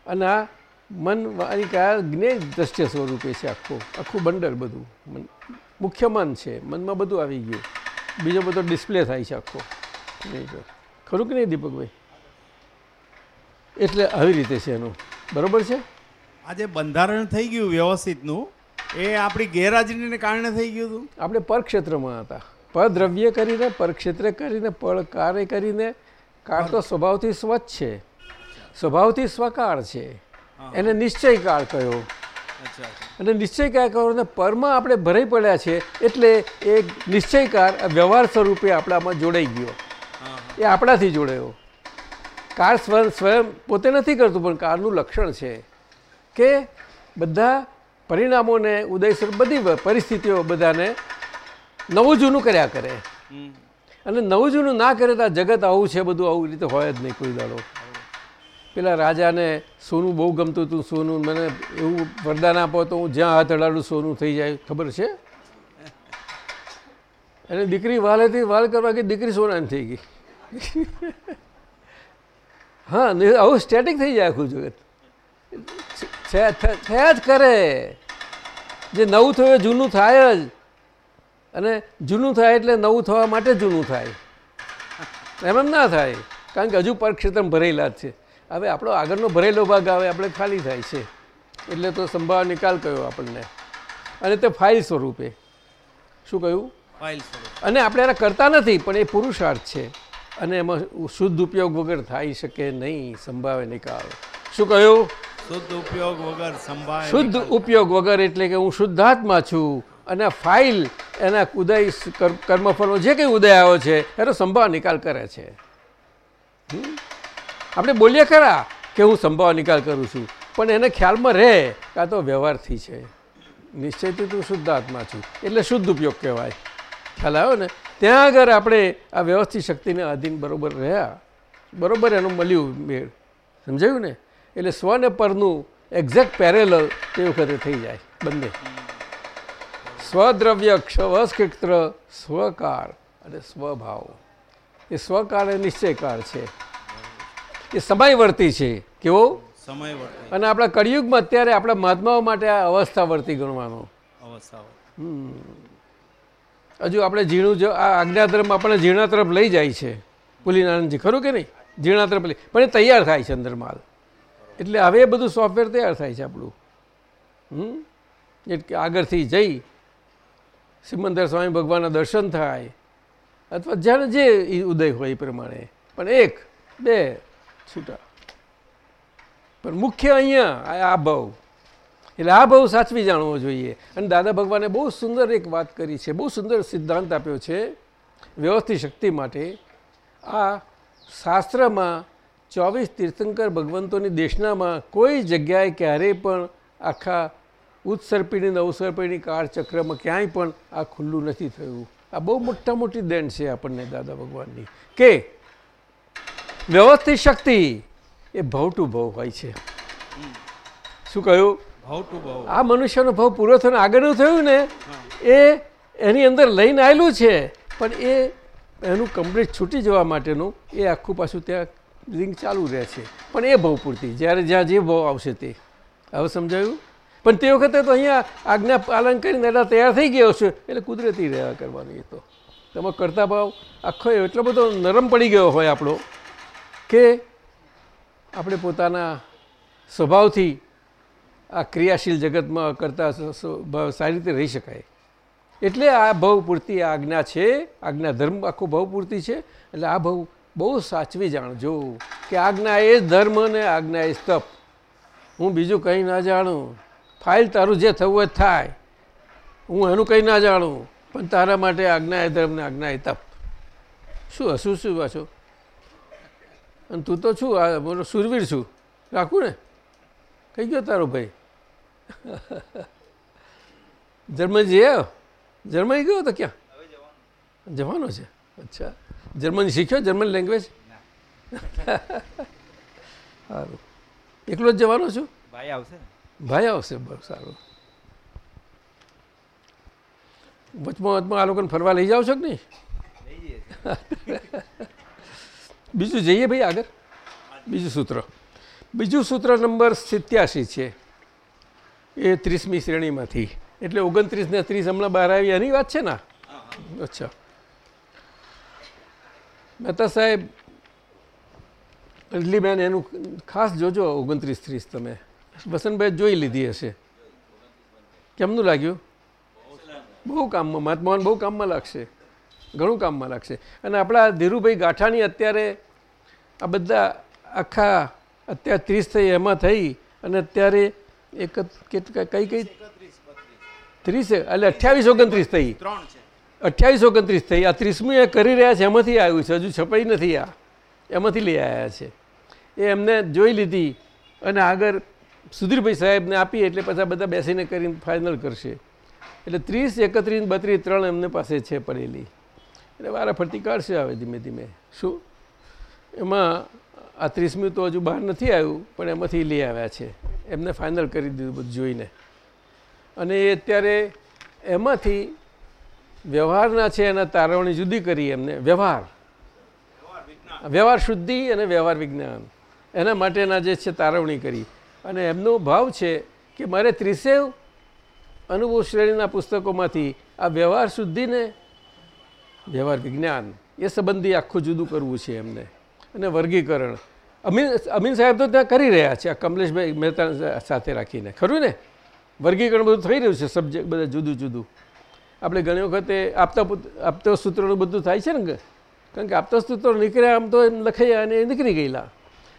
અને આ મન વાણી કયા જ્ઞેય દ્રષ્ટિ સ્વરૂપે છે આખું આખું બંડર બધું. મુખ્ય મન છે. મનમાં બધું આવી ગયું. બીજો બધો ડિસ્પ્લે થાય છે આખો. ખરું કે નહીં દીપકભાઈ? એટલે આવી રીતે છે એનું. બરાબર છે? આ જે બંધારણ થઈ ગયું વ્યવસ્થિતનું. એ આપણી ગેરહાજરીને કારણે થઈ ગયું હતું. આપણે પરક્ષેત્રમાં હતા. પરદ્રવ્ય કરીને પરક્ષેત્રે કરીને પળ કાર્ય કરીને કાળ તો સ્વભાવથી સ્વચ્છ છે. સ્વભાવથી સ્વકાળ છે. એને નિશ્ચય કાળ અચ્છા. અને નિશ્ચય કહો અને પરમાં આપણે ભરાઈ પડ્યા છે એટલે એ નિશ્ચયકાર વ્યવહાર સ્વરૂપે આપણામાં જોડાઈ ગયો. એ આપણાથી જોડાયો. કાર સ્વયં સ્વયં પોતે નથી કરતું પણ કારનું લક્ષણ છે કે બધા પરિણામોને ઉદયસર બધી પરિસ્થિતિઓ બધાને નવું જૂનું કર્યા કરે. અને નવું જૂનું ના કરે તો આ જગત આવું છે બધું આવું રીતે હોય જ નહીં કોઈ દાડો. પેલા રાજાને સોનું બહુ ગમતું હતું સોનું મને એવું વરદાન આપો તો હું જ્યાં હાથ અડાડું સોનું થઈ જાય ખબર છે? અને દીકરી વાલેથી વાલ કરવા કે દીકરી સોનાની થઈ ગઈ. હા આવું સ્ટેટિક થઈ જાય આખું જગત. થયા જ કરે. જે નવું થયું જૂનું થાય જ. અને જૂનું થાય એટલે નવું થવા માટે જૂનું થાય. એમ એમ ના થાય કારણ કે હજુ પરક્ષેત્ર ભરેલા જ છે. હવે આપણો આગળનો ભરેલો ભાગ આવે આપણે ખાલી થાય છે. એટલે તો સંભાવ નિકાલ કયો આપણને? અને તે ફાઇલ સ્વરૂપે. શું કહ્યું? ફાઇલ સ્વરૂપ. અને આપણે એને કરતા નથી પણ એ પુરુષાર્થ છે. અને એમાં શુદ્ધ ઉપયોગ વગર થઈ શકે નહીં સંભાવે નિકાલ. શું કહ્યું? શુદ્ધ ઉપયોગ વગર શુદ્ધ ઉપયોગ વગર એટલે કે હું શુદ્ધાત્મા છું. અને ફાઇલ એના ઉદય કર- કર્મફળનો જે કંઈ ઉદય આવ્યો છે, એનો સંભાવ નિકાલ કરે છે. આપણે બોલીએ ખરા કે હું સંભાવ નિકાલ કરું છું, પણ એને ખ્યાલમાં રહે કે તો વ્યવહારથી છે. નિશ્ચયથી તું શુદ્ધ આત્મા છું, એટલે શુદ્ધ ઉપયોગ કહેવાય. ખ્યાલ આવ્યો ને? ત્યાં આગળ આપણે આ વ્યવસ્થિત શક્તિને આધીન બરોબર રહ્યા. બરોબર એનું મળ્યું મેળ. સમજાયું ને? એટલે સ્વ ને પરનું એક્ઝેક્ટ પેરેલલ તે વખતે થઈ જાય, બંને. સ્વદ્રવ્ય ક્ષવસ્કિત્ર સ્વકાર અને સ્વભાવ. એ સ્વકાર એ નિશ્ચયકાર છે. એ સમયવર્તી છે. કેવો? સમયવર્તી. અને આપણા કળિયુગમાં અત્યારે આપણા મહાત્માઓ માટે આ અવસ્થાવર્તી ગણવાનો. હજુ આપણે ઝીણું જો આ આજ્ઞાધર્મ આપણને ઝીણા તરફ લઈ જાય છે. પુલીનાનંદજી ખરું કે નહીં? ઝીણા તરફ લઈ પણ એ તૈયાર થાય છે અંદર માલ. એટલે હવે એ બધું સોફ્ટવેર તૈયાર થાય છે આપણું. હમ. એટલે આગળથી જઈ સિમંદર સ્વામી ભગવાનના દર્શન થાય, અથવા જ્યારે જે ઉદય હોય એ પ્રમાણે. પણ એક, બે, છૂટા. પણ મુખ્ય અહીંયા આ ભાવ એટલે આ ભાવ સાચવી જાણવો જોઈએ. અને દાદા ભગવાને બહુ સુંદર એક વાત કરી છે, બહુ સુંદર સિદ્ધાંત આપ્યો છે, વ્યવસ્થિત શક્તિ માટે. આ શાસ્ત્રમાં ચોવીસ તીર્થંકર ભગવંતોની દેશનામાં કોઈ જગ્યાએ ક્યારેય પણ આખા ઉત્સર્પિણી નવસર્પિણી કાર ચક્રમાં ક્યાંય પણ આ ખુલ્લું નથી થયું. આ બહુ મોટા મોટી દેન છે આપણને દાદા ભગવાનની. કે વ્યવસ્થિત શક્તિ એ ભવ ટુ ભવ હોય છે. શું કહ્યું? ભવ ટુ ભવ. આ મનુષ્યનો ભાવ પૂરો થયો આગળનું થયું ને એ એની અંદર લઈને આવેલું છે પણ એ એનું કમ્પ્લીટ છૂટી જવા માટેનું એ આખું પાછું ત્યાં લિંક ચાલુ રહે છે. પણ એ ભવ પૂરતી જ્યારે જ્યાં જે ભાવ આવશે તે. હવે સમજાયું? પણ તે વખતે તો અહીંયા આજ્ઞા પાલન કરીને એટલા તૈયાર થઈ ગયો છે. એટલે કુદરતી રહ્યા કરવાનું એ તો. તમારો કરતા ભાવ આખો એટલો બધો નરમ પડી ગયો હોય આપણો કે આપણે પોતાના સ્વભાવથી આ ક્રિયાશીલ જગતમાં કરતા સારી રીતે રહી શકાય. એટલે આ ભવપૂર્તિ પૂરતી આજ્ઞા છે, આજ્ઞા ધર્મ આખો ભવપૂર્તિ પૂરતી છે. એટલે આ ભવ બહુ સાચવી જાણજો કે આજ્ઞા એ ધર્મ ને આજ્ઞા એ સ્તપ. હું બીજું કંઈ ના જાણું. ફાઇલ તારું જે થવું હોય થાય. હું એનું કંઈ ના જાણું પણ તારા માટે આજ્ઞા એ ધર્મ ને આજ્ઞા એ તપ. શું હશું શું પાછું અને તું તો છું આ બોલો સુરવીર છું. રાખું ને? કઈ ગયો તારો ભાઈ? જર્મન જઈ જર્મની ગયો તો ક્યાં? જવાનો છે. અચ્છા. જર્મની શીખ્યો? જર્મન લેંગ્વેજ સારું. એકલો જ જવાનો છું? ભાઈ આવશે ભાઈ આવશે બસ સારું. વચમાં વચમાં આ લોકોને ફરવા લઈ જાઓ છો કે નહીં? બીજું જઈએ ભાઈ આગળ. બીજું સૂત્ર. બીજું સૂત્ર નંબર સિત્યાસી છે. એ ત્રીસમી શ્રેણીમાંથી. એટલે ઓગણત્રીસ ને ત્રીસ હમણાં બહાર આવી. એની વાત છે ને? અચ્છા. મહેતા સાહેબ ઇડલીબેન એનું ખાસ જોજો ઓગણત્રીસ ત્રીસ તમે. વસંતભાઈ જોઈ લીધી હશે. કેમનું લાગ્યું? બહુ કામમાં મહાત્માઓને બહુ કામમાં લાગશે. ઘણું કામમાં લાગશે. અને આપણા ધીરુભાઈ ગાંઠાની અત્યારે આ બધા આખા અત્યારે ત્રીસ થઈ એમાં થઈ અને અત્યારે એક કઈ કઈ? ત્રીસ એટલે અઠ્યાવીસ ઓગણત્રીસ થઈ. અઠ્યાવીસ ઓગણત્રીસ થઈ. આ ત્રીસમી એ કરી રહ્યા છે એમાંથી આવ્યું છે. હજુ છપાઈ નથી આ. એમાંથી લઈ આવ્યા છે. એ એમને જોઈ લીધી અને આગળ સુધીરભાઈ સાહેબને આપી એટલે પછી બધા બેસીને કરીને ફાઇનલ કરશે. એટલે ત્રીસ, એકત્રીસ બત્રીસ ત્રણ એમને પાસે છે પડેલી. એટલે વારા ફરતી કાઢશે આવે ધીમે ધીમે. શું? એમાં આ ત્રીસમી તો હજુ બહાર નથી આવ્યું, પણ એમાંથી લઈ આવ્યા છે. એમને ફાઇનલ કરી દીધું બધું જોઈને. અને એ અત્યારે એમાંથી વ્યવહારના છે એના તારવણી જુદી કરી એમને. વ્યવહાર. વ્યવહાર શુદ્ધિ અને વ્યવહાર વિજ્ઞાન. એના માટેના જે છે તારવણી કરી. અને એમનો ભાવ છે કે મારે ત્રીસેવ અનુભવ શ્રેણીના પુસ્તકોમાંથી આ વ્યવહાર શુદ્ધિને, વ્યવહાર વિજ્ઞાન એ સંબંધી આખું જુદું કરવું છે એમને. અને વર્ગીકરણ. અમીન અમીન સાહેબ તો ત્યાં કરી રહ્યા છે, આ કમલેશભાઈ મહેતા સાથે રાખીને. ખરું ને? વર્ગીકરણ બધું થઈ રહ્યું છે, સબ્જેક્ટ બધા જુદું જુદું. આપણે ઘણી વખતે આપતા આપતા સૂત્રોનું બધું થાય છે ને કારણ કે આપતા સૂત્રો નીકળ્યા આમ તો એમ લખાયા અને એ નીકળી ગયેલા.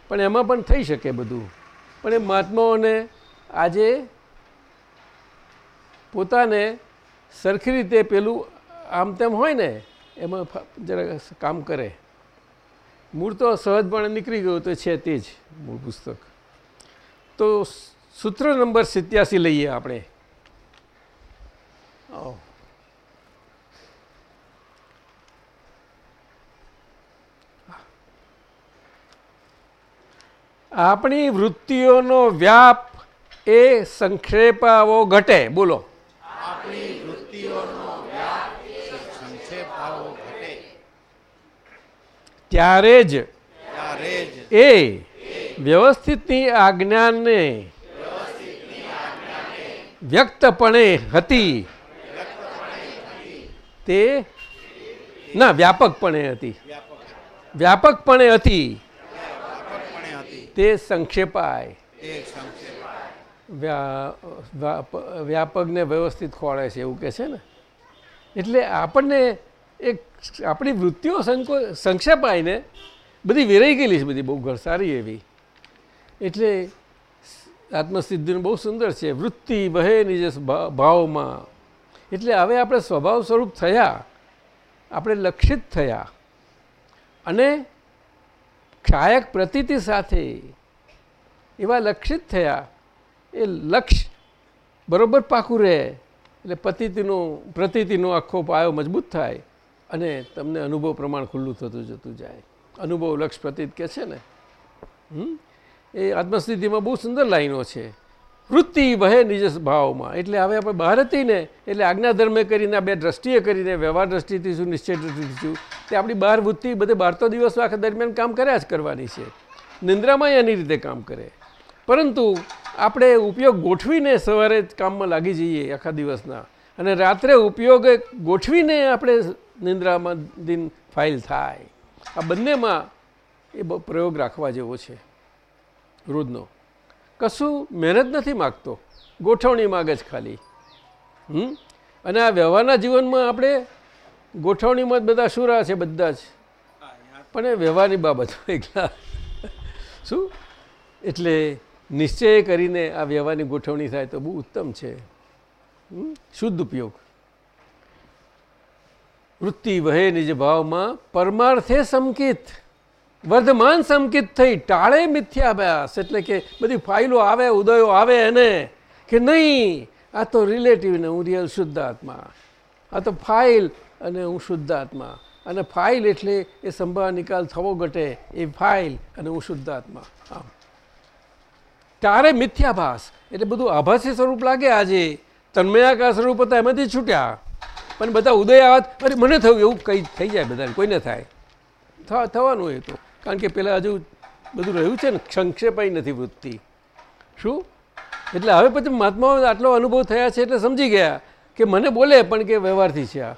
પણ એમાં પણ થઈ શકે બધું. પણ એ મહાત્માઓને આજે પોતાને સરખી રીતે પેલું આમ તેમ હોય ને, એમાં જરાક જરા કામ કરે. મૂળ તો સહજપણે નીકળી ગયું તો છે તે જ મૂળ પુસ્તક. તો સૂત્ર નંબર સિત્યાસી લઈએ આપણે. આવો. આપણી વૃત્તિઓનો વ્યાપ એ સંક્ષેપાવો ઘટે. બોલો. ત્યારે જ એ વ્યવસ્થિતની આજ્ઞાને વ્યક્તપણે હતી. તે ના વ્યાપકપણે હતી. વ્યાપકપણે હતી. તે સંક્ષેપાય. વ્યાપકને વ્યવસ્થિત ખોળે છે એવું કે છે ને? એટલે આપણને એક આપણી વૃત્તિઓ સંકો સંક્ષેપાયને બધી વેરાઈ ગયેલી છે બધી બહુ ઘર સારી એવી. એટલે આત્મસિદ્ધિનું બહુ સુંદર છે. વૃત્તિ વહે નિજ ભાવમાં. એટલે હવે આપણે સ્વભાવ સ્વરૂપ થયા આપણે લક્ષિત થયા. અને ક્ષાયક પ્રતીતિ સાથે એવા લક્ષિત થયા. એ લક્ષ બરોબર પાકું રહે. એટલે પતિતિનું, પ્રતીતિનો આખો પાયો મજબૂત થાય અને તમને અનુભવ પ્રમાણ ખુલ્લું થતું જતું જાય. અનુભવ લક્ષ પ્રતીત કે છે ને? એ આત્મસ્થિતિમાં બહુ સુંદર લાઈનો છે. વૃત્તિ વહે નિજ ભાવમાં. એટલે હવે આપણે બહાર હતી ને એટલે આજ્ઞા ધર્મે કરીને, આ બે દ્રષ્ટિએ કરીને, વ્યવહાર દ્રષ્ટિથી શું, નિશ્ચય દ્રષ્ટિથી શું, તે આપણી બહાર વૃત્તિ બધે બાર તો દિવસ આખા દરમિયાન કામ કર્યા જ કરવાની છે. નિંદ્રામાં એની રીતે કામ કરે. પરંતુ આપણે ઉપયોગ ગોઠવીને સવારે કામમાં લાગી જઈએ આખા દિવસના. અને રાત્રે ઉપયોગ ગોઠવીને આપણે નિંદ્રામાં દિન ફાઇલ થાય. આ બંનેમાં એ પ્રયોગ રાખવા જેવો છે. રોજનો. કશું મહેનત નથી માગતો. ગોઠવણી માગે જ ખાલી. હમ? અને આ વ્યવહારના જીવનમાં આપણે ગોઠવણીમાં જ બધા શુરા છે, બધા જ. પણ એ વ્યવહારની બાબત એકલા. શું? એટલે નિશ્ચય કરીને આ વ્યવહારની ગોઠવણી થાય તો બહુ ઉત્તમ છે. શુદ્ધ ઉપયોગ. વૃત્તિ વહે નિજ ભાવમાં પરમાર્થે સમકિત વર્ધમાન સમકિત થઈ ટાળે મિથ્યાભ્યાસ એટલે કે બધી ફાઇલો આવે, ઉદયો આવે એને કે નહીં, આ તો રિલેટિવ ને હું રિયલ શુદ્ધ આત્મા. આ તો ફાઇલ અને હું શુદ્ધ આત્મા. અને ફાઇલ એટલે એ સંભાળ નિકાલ થવો ઘટે, એ ફાઇલ અને હું શુદ્ધ આત્મા. આમ. તારે મિથ્યાભાસ. એટલે બધું આભાસી સ્વરૂપ લાગે આજે. તન્મયાકાર સ્વરૂપ હતા, એમાંથી છૂટ્યા. પણ બધા ઉદય આવત અરે મને થયું એવું કંઈ થઈ જાય બધાને, કોઈને થાય. થવાનું એ તો. કારણ કે પેલા હજુ બધું રહ્યું છે ને, સંક્ષેપાઈ નથી વૃત્તિ. શું? એટલે હવે પછી મહાત્માઓ આટલો અનુભવ થયા છે એટલે સમજી ગયા કે મને બોલે પણ કે વ્યવહારથી છે આ.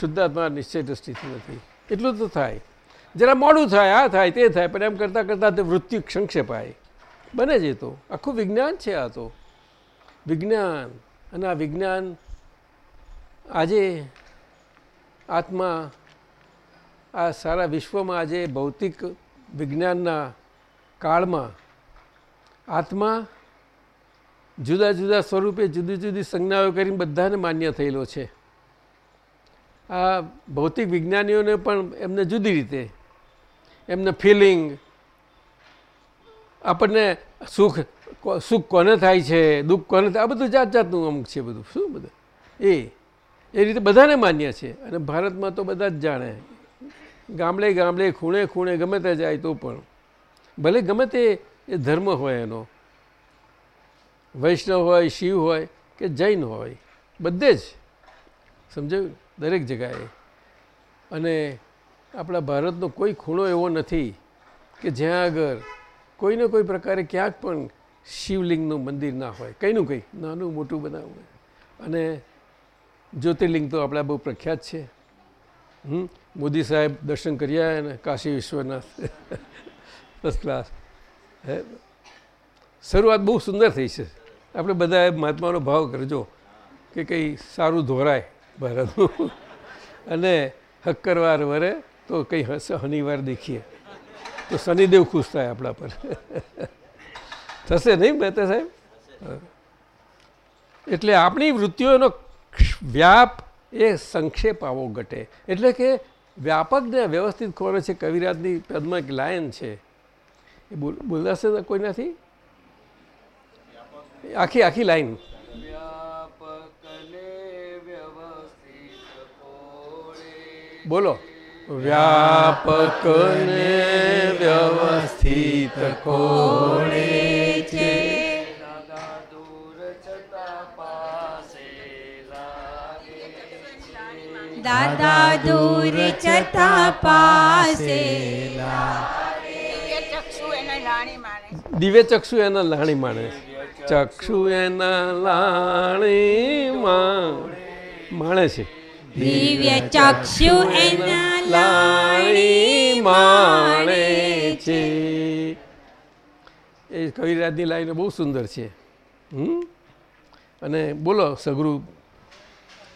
શુદ્ધાત્મા નિશ્ચય દ્રષ્ટિથી નથી. એટલું તો થાય. જરા મોડું થાય આ થાય તે થાય, પણ એમ કરતાં કરતાં તે વૃત્તિ સંક્ષેપાય. બને જ એ તો. આખું વિજ્ઞાન છે આ તો. વિજ્ઞાન. અને આ વિજ્ઞાન આજે આત્મા આ સારા વિશ્વમાં આજે ભૌતિક વિજ્ઞાનના કાળમાં આત્મા જુદા જુદા સ્વરૂપે જુદી જુદી સંજ્ઞાઓ કરીને બધાને માન્ય થયેલો છે. આ ભૌતિક વિજ્ઞાનીઓને પણ એમને જુદી રીતે, એમને ફિલિંગ આપણને સુખ સુખ કોને થાય છે, દુઃખ કોને થાય, આ બધું જાત જાતનું અમુક છે બધું. શું બધું? એ એ રીતે બધાને માન્ય છે અને ભારતમાં તો બધા જ જાણે. ગામડે ગામડે, ખૂણે ખૂણે ગમે તે જાય તો પણ. ભલે ગમે તે એ ધર્મ હોય એનો. વૈષ્ણવ હોય, શિવ હોય કે જૈન હોય, બધે જ. સમજાયું? દરેક જગાએ અને આપણા ભારતનો કોઈ ખૂણો એવો નથી કે જ્યાં આગળ કોઈને કોઈ પ્રકારે ક્યાંક પણ શિવલિંગનું મંદિર ના હોય. કંઈનું કંઈ, નાનું મોટું બનાવવું અને જ્યોતિર્લિંગ તો આપણા બહુ પ્રખ્યાત છે. મોદી સાહેબ દર્શન કર્યા અને કાશી વિશ્વનાથ. ફર્સ્ટ ક્લાસ હે? શરૂઆત બહુ સુંદર થઈ છે. આપણે બધાએ મહાત્માનો ભાવ કરજો કે કંઈ સારું ધોરાય ભારતનું. અને હક્કરવાર વરે તો કંઈ શનિવાર દેખીએ. તો શનિદેવ ખુશ થાય આપણા પર. થશે નહીં મહેતા સાહેબ. એટલે આપણી વૃત્તિઓનો વ્યાપ એ સંક્ષેપ આવો ઘટે. એટલે કે વ્યાપકને વ્યવસ્થિત ખોરે છે કવિરાજની પદમાં એક લાયન છે. એ બોલ બોલાશે કોઈ નથી? આખી આખી લાઈન. બોલો. વ્યાપક ને વ્યવસ્થિત કોણે છે દાદા દૂર છતાં પાસે દિવ્ય ચક્ષુ એના લાણી માણે ચક્ષુ એના લાણી માણે છે. દિવ્ય ચક્ષુ એના લાણી માણે છે. એ કવિરાજની લાઈનો બહુ સુંદર છે. હમ? અને બોલો સગરું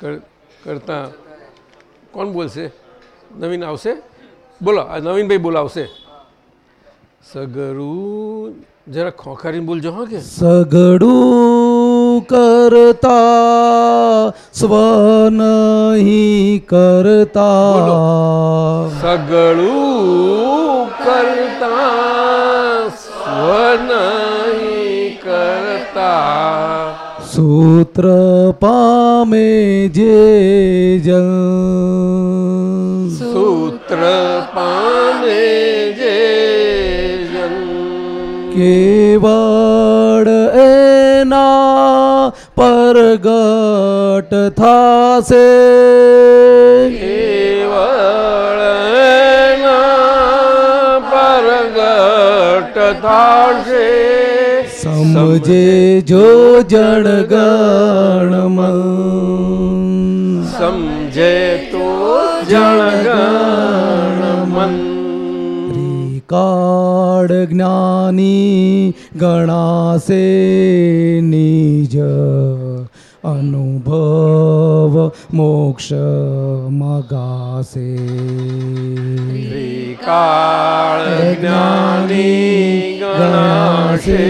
કર- કરતા કોણ બોલશે? નવીન આવશે? બોલો આ નવીનભાઈ બોલાવશે. સગરું જરા ખોખારીને બોલજો હા કે. સગડું કરતા સ્વ નહીં કરતા. સગડું કરતા સ્વ સૂત્ર પામે જે જલ સૂત્ર પામે જે જલ કેવળ એના પરગટ થાશે. કેવળ એના પરગટ થાશે. સમજે જો જણગણ મન સમજે તો જણગણ મન કાળ જ્ઞાની ગણાશે નિજ અનુભવ મોક્ષ મગાશે. કાળ જ્ઞાની ગણાશે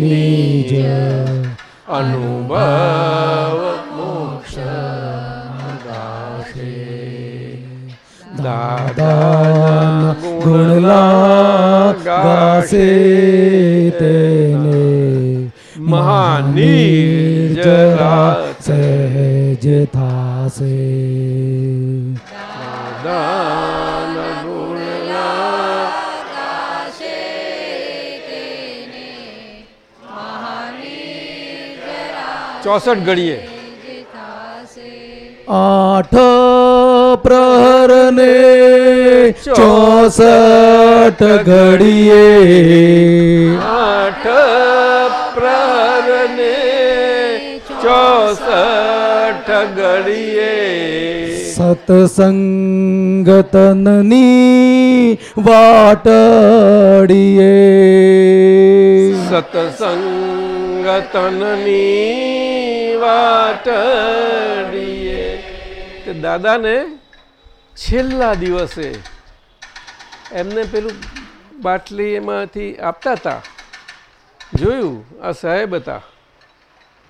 નિજ. અનુભવ મોક્ષ ગાશે દાદા ગુણલા ગાશે તેને. મહાનિર્જરા સહેજ થાશે. દાન ચોસઠ ઘડીએ આઠ પ્રહરને ચોસઠ ઘડીએ આઠ પ્રહરને ચોસઠ ઘડીએ સતસંગતનની વાટડીએ સતસંગ તનની વાટડીએ. તે દાદાને છેલ્લા દિવસે એમને પેલું બાટલી એમાંથી આપતા હતા. જોયું, આ સાહેબ હતા.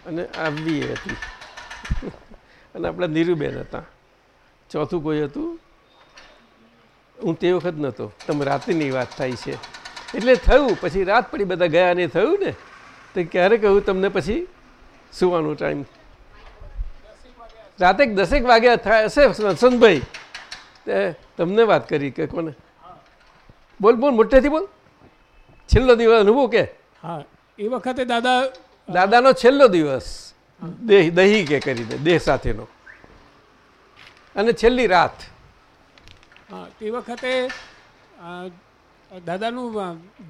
અને આવી એ હતી. અને આપણા નીરુબેન હતા. ચોથું કોઈ હતું? હું તે વખત નહોતો. તમે રાતની વાત થાય છે. એટલે થયું, પછી રાત પડી, બધા ગયા ને થયું ને? તો ક્યારે કહ્યું તમને પછી સુવાનો ટાઈમ રાતે દસેક વાગ્યા થાય હશે વસંતભાઈ. તમને વાત કરી કે કોને? બોલ બોલ મોટેથી બોલ. છેલ્લો દિવસ અનુભવ કે? હા એ વખતે દાદા દાદાનો છેલ્લો દિવસ. દેહ દહી કે કરીને દેહ સાથેનો. અને છેલ્લી રાત. હા તે વખતે દાદાનું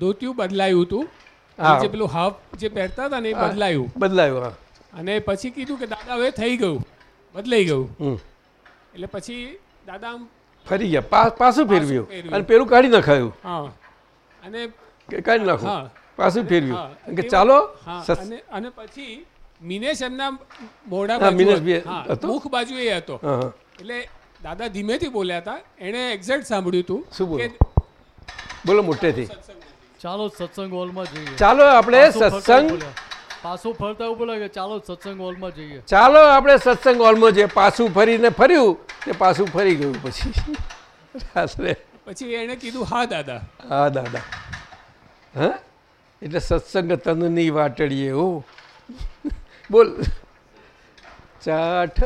ધોતિયું બદલાયું હતું. જે પેલું હાફ જે પહેરતા હતા ને એ બદલાયું. બદલાયું હા. અને પછી કીધું કે દાદા હવે થઈ ગયું બદલાઈ ગયું. એટલે પછી દાદા આમ ફરી ગયા પાછું ફેરવ્યું. અને પેલું કાઢી નખાયું. હા. અને કાઢી નાખો. પાછું ફેરવ્યું. કે ચાલો અને અને પછી મિનેશ એમના મોઢા મુખ બાજુ એ હતો. એટલે દાદા ધીમેથી બોલ્યા હતા. એણે એક્ઝેક્ટ સાંભળ્યું હતું શું બોલો? બોલો મોટેથી. ચાલો સત્સંગ હોલમાં જઈએ. ચાલો આપણે સત્સંગ. પાછું ફરતા એવું બોલે કે ચાલો સત્સંગ હોલમાં જઈએ. ચાલો આપણે સત્સંગ હોલમાં જે પાછું ફરીને ફર્યું તે પાછું ફરી ગયું પછી. રાત્રે પછી એણે કીધું હા દાદા. હા દાદા. હા? એટલે સત્સંગ તનની વાટડીએ હો. બોલ. ચાઠ.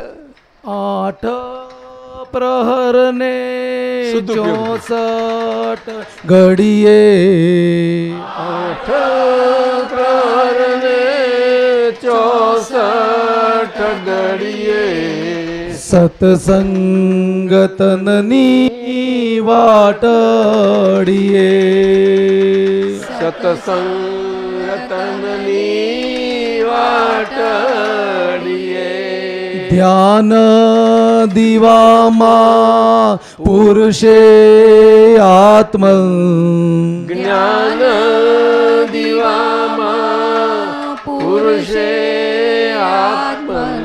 આઠ પ્રહરને. ચોસઠ ઘડીએ. આઠ પ્રહરને ચોસઠ ઘડીએ સતસંગતનની વાટડીએ સતસંગતનની વાટડીએ ધ્યાન દીવામાં પુરુષે આત્મ જ્ઞાન દીવામાં પુરુષે આત્મન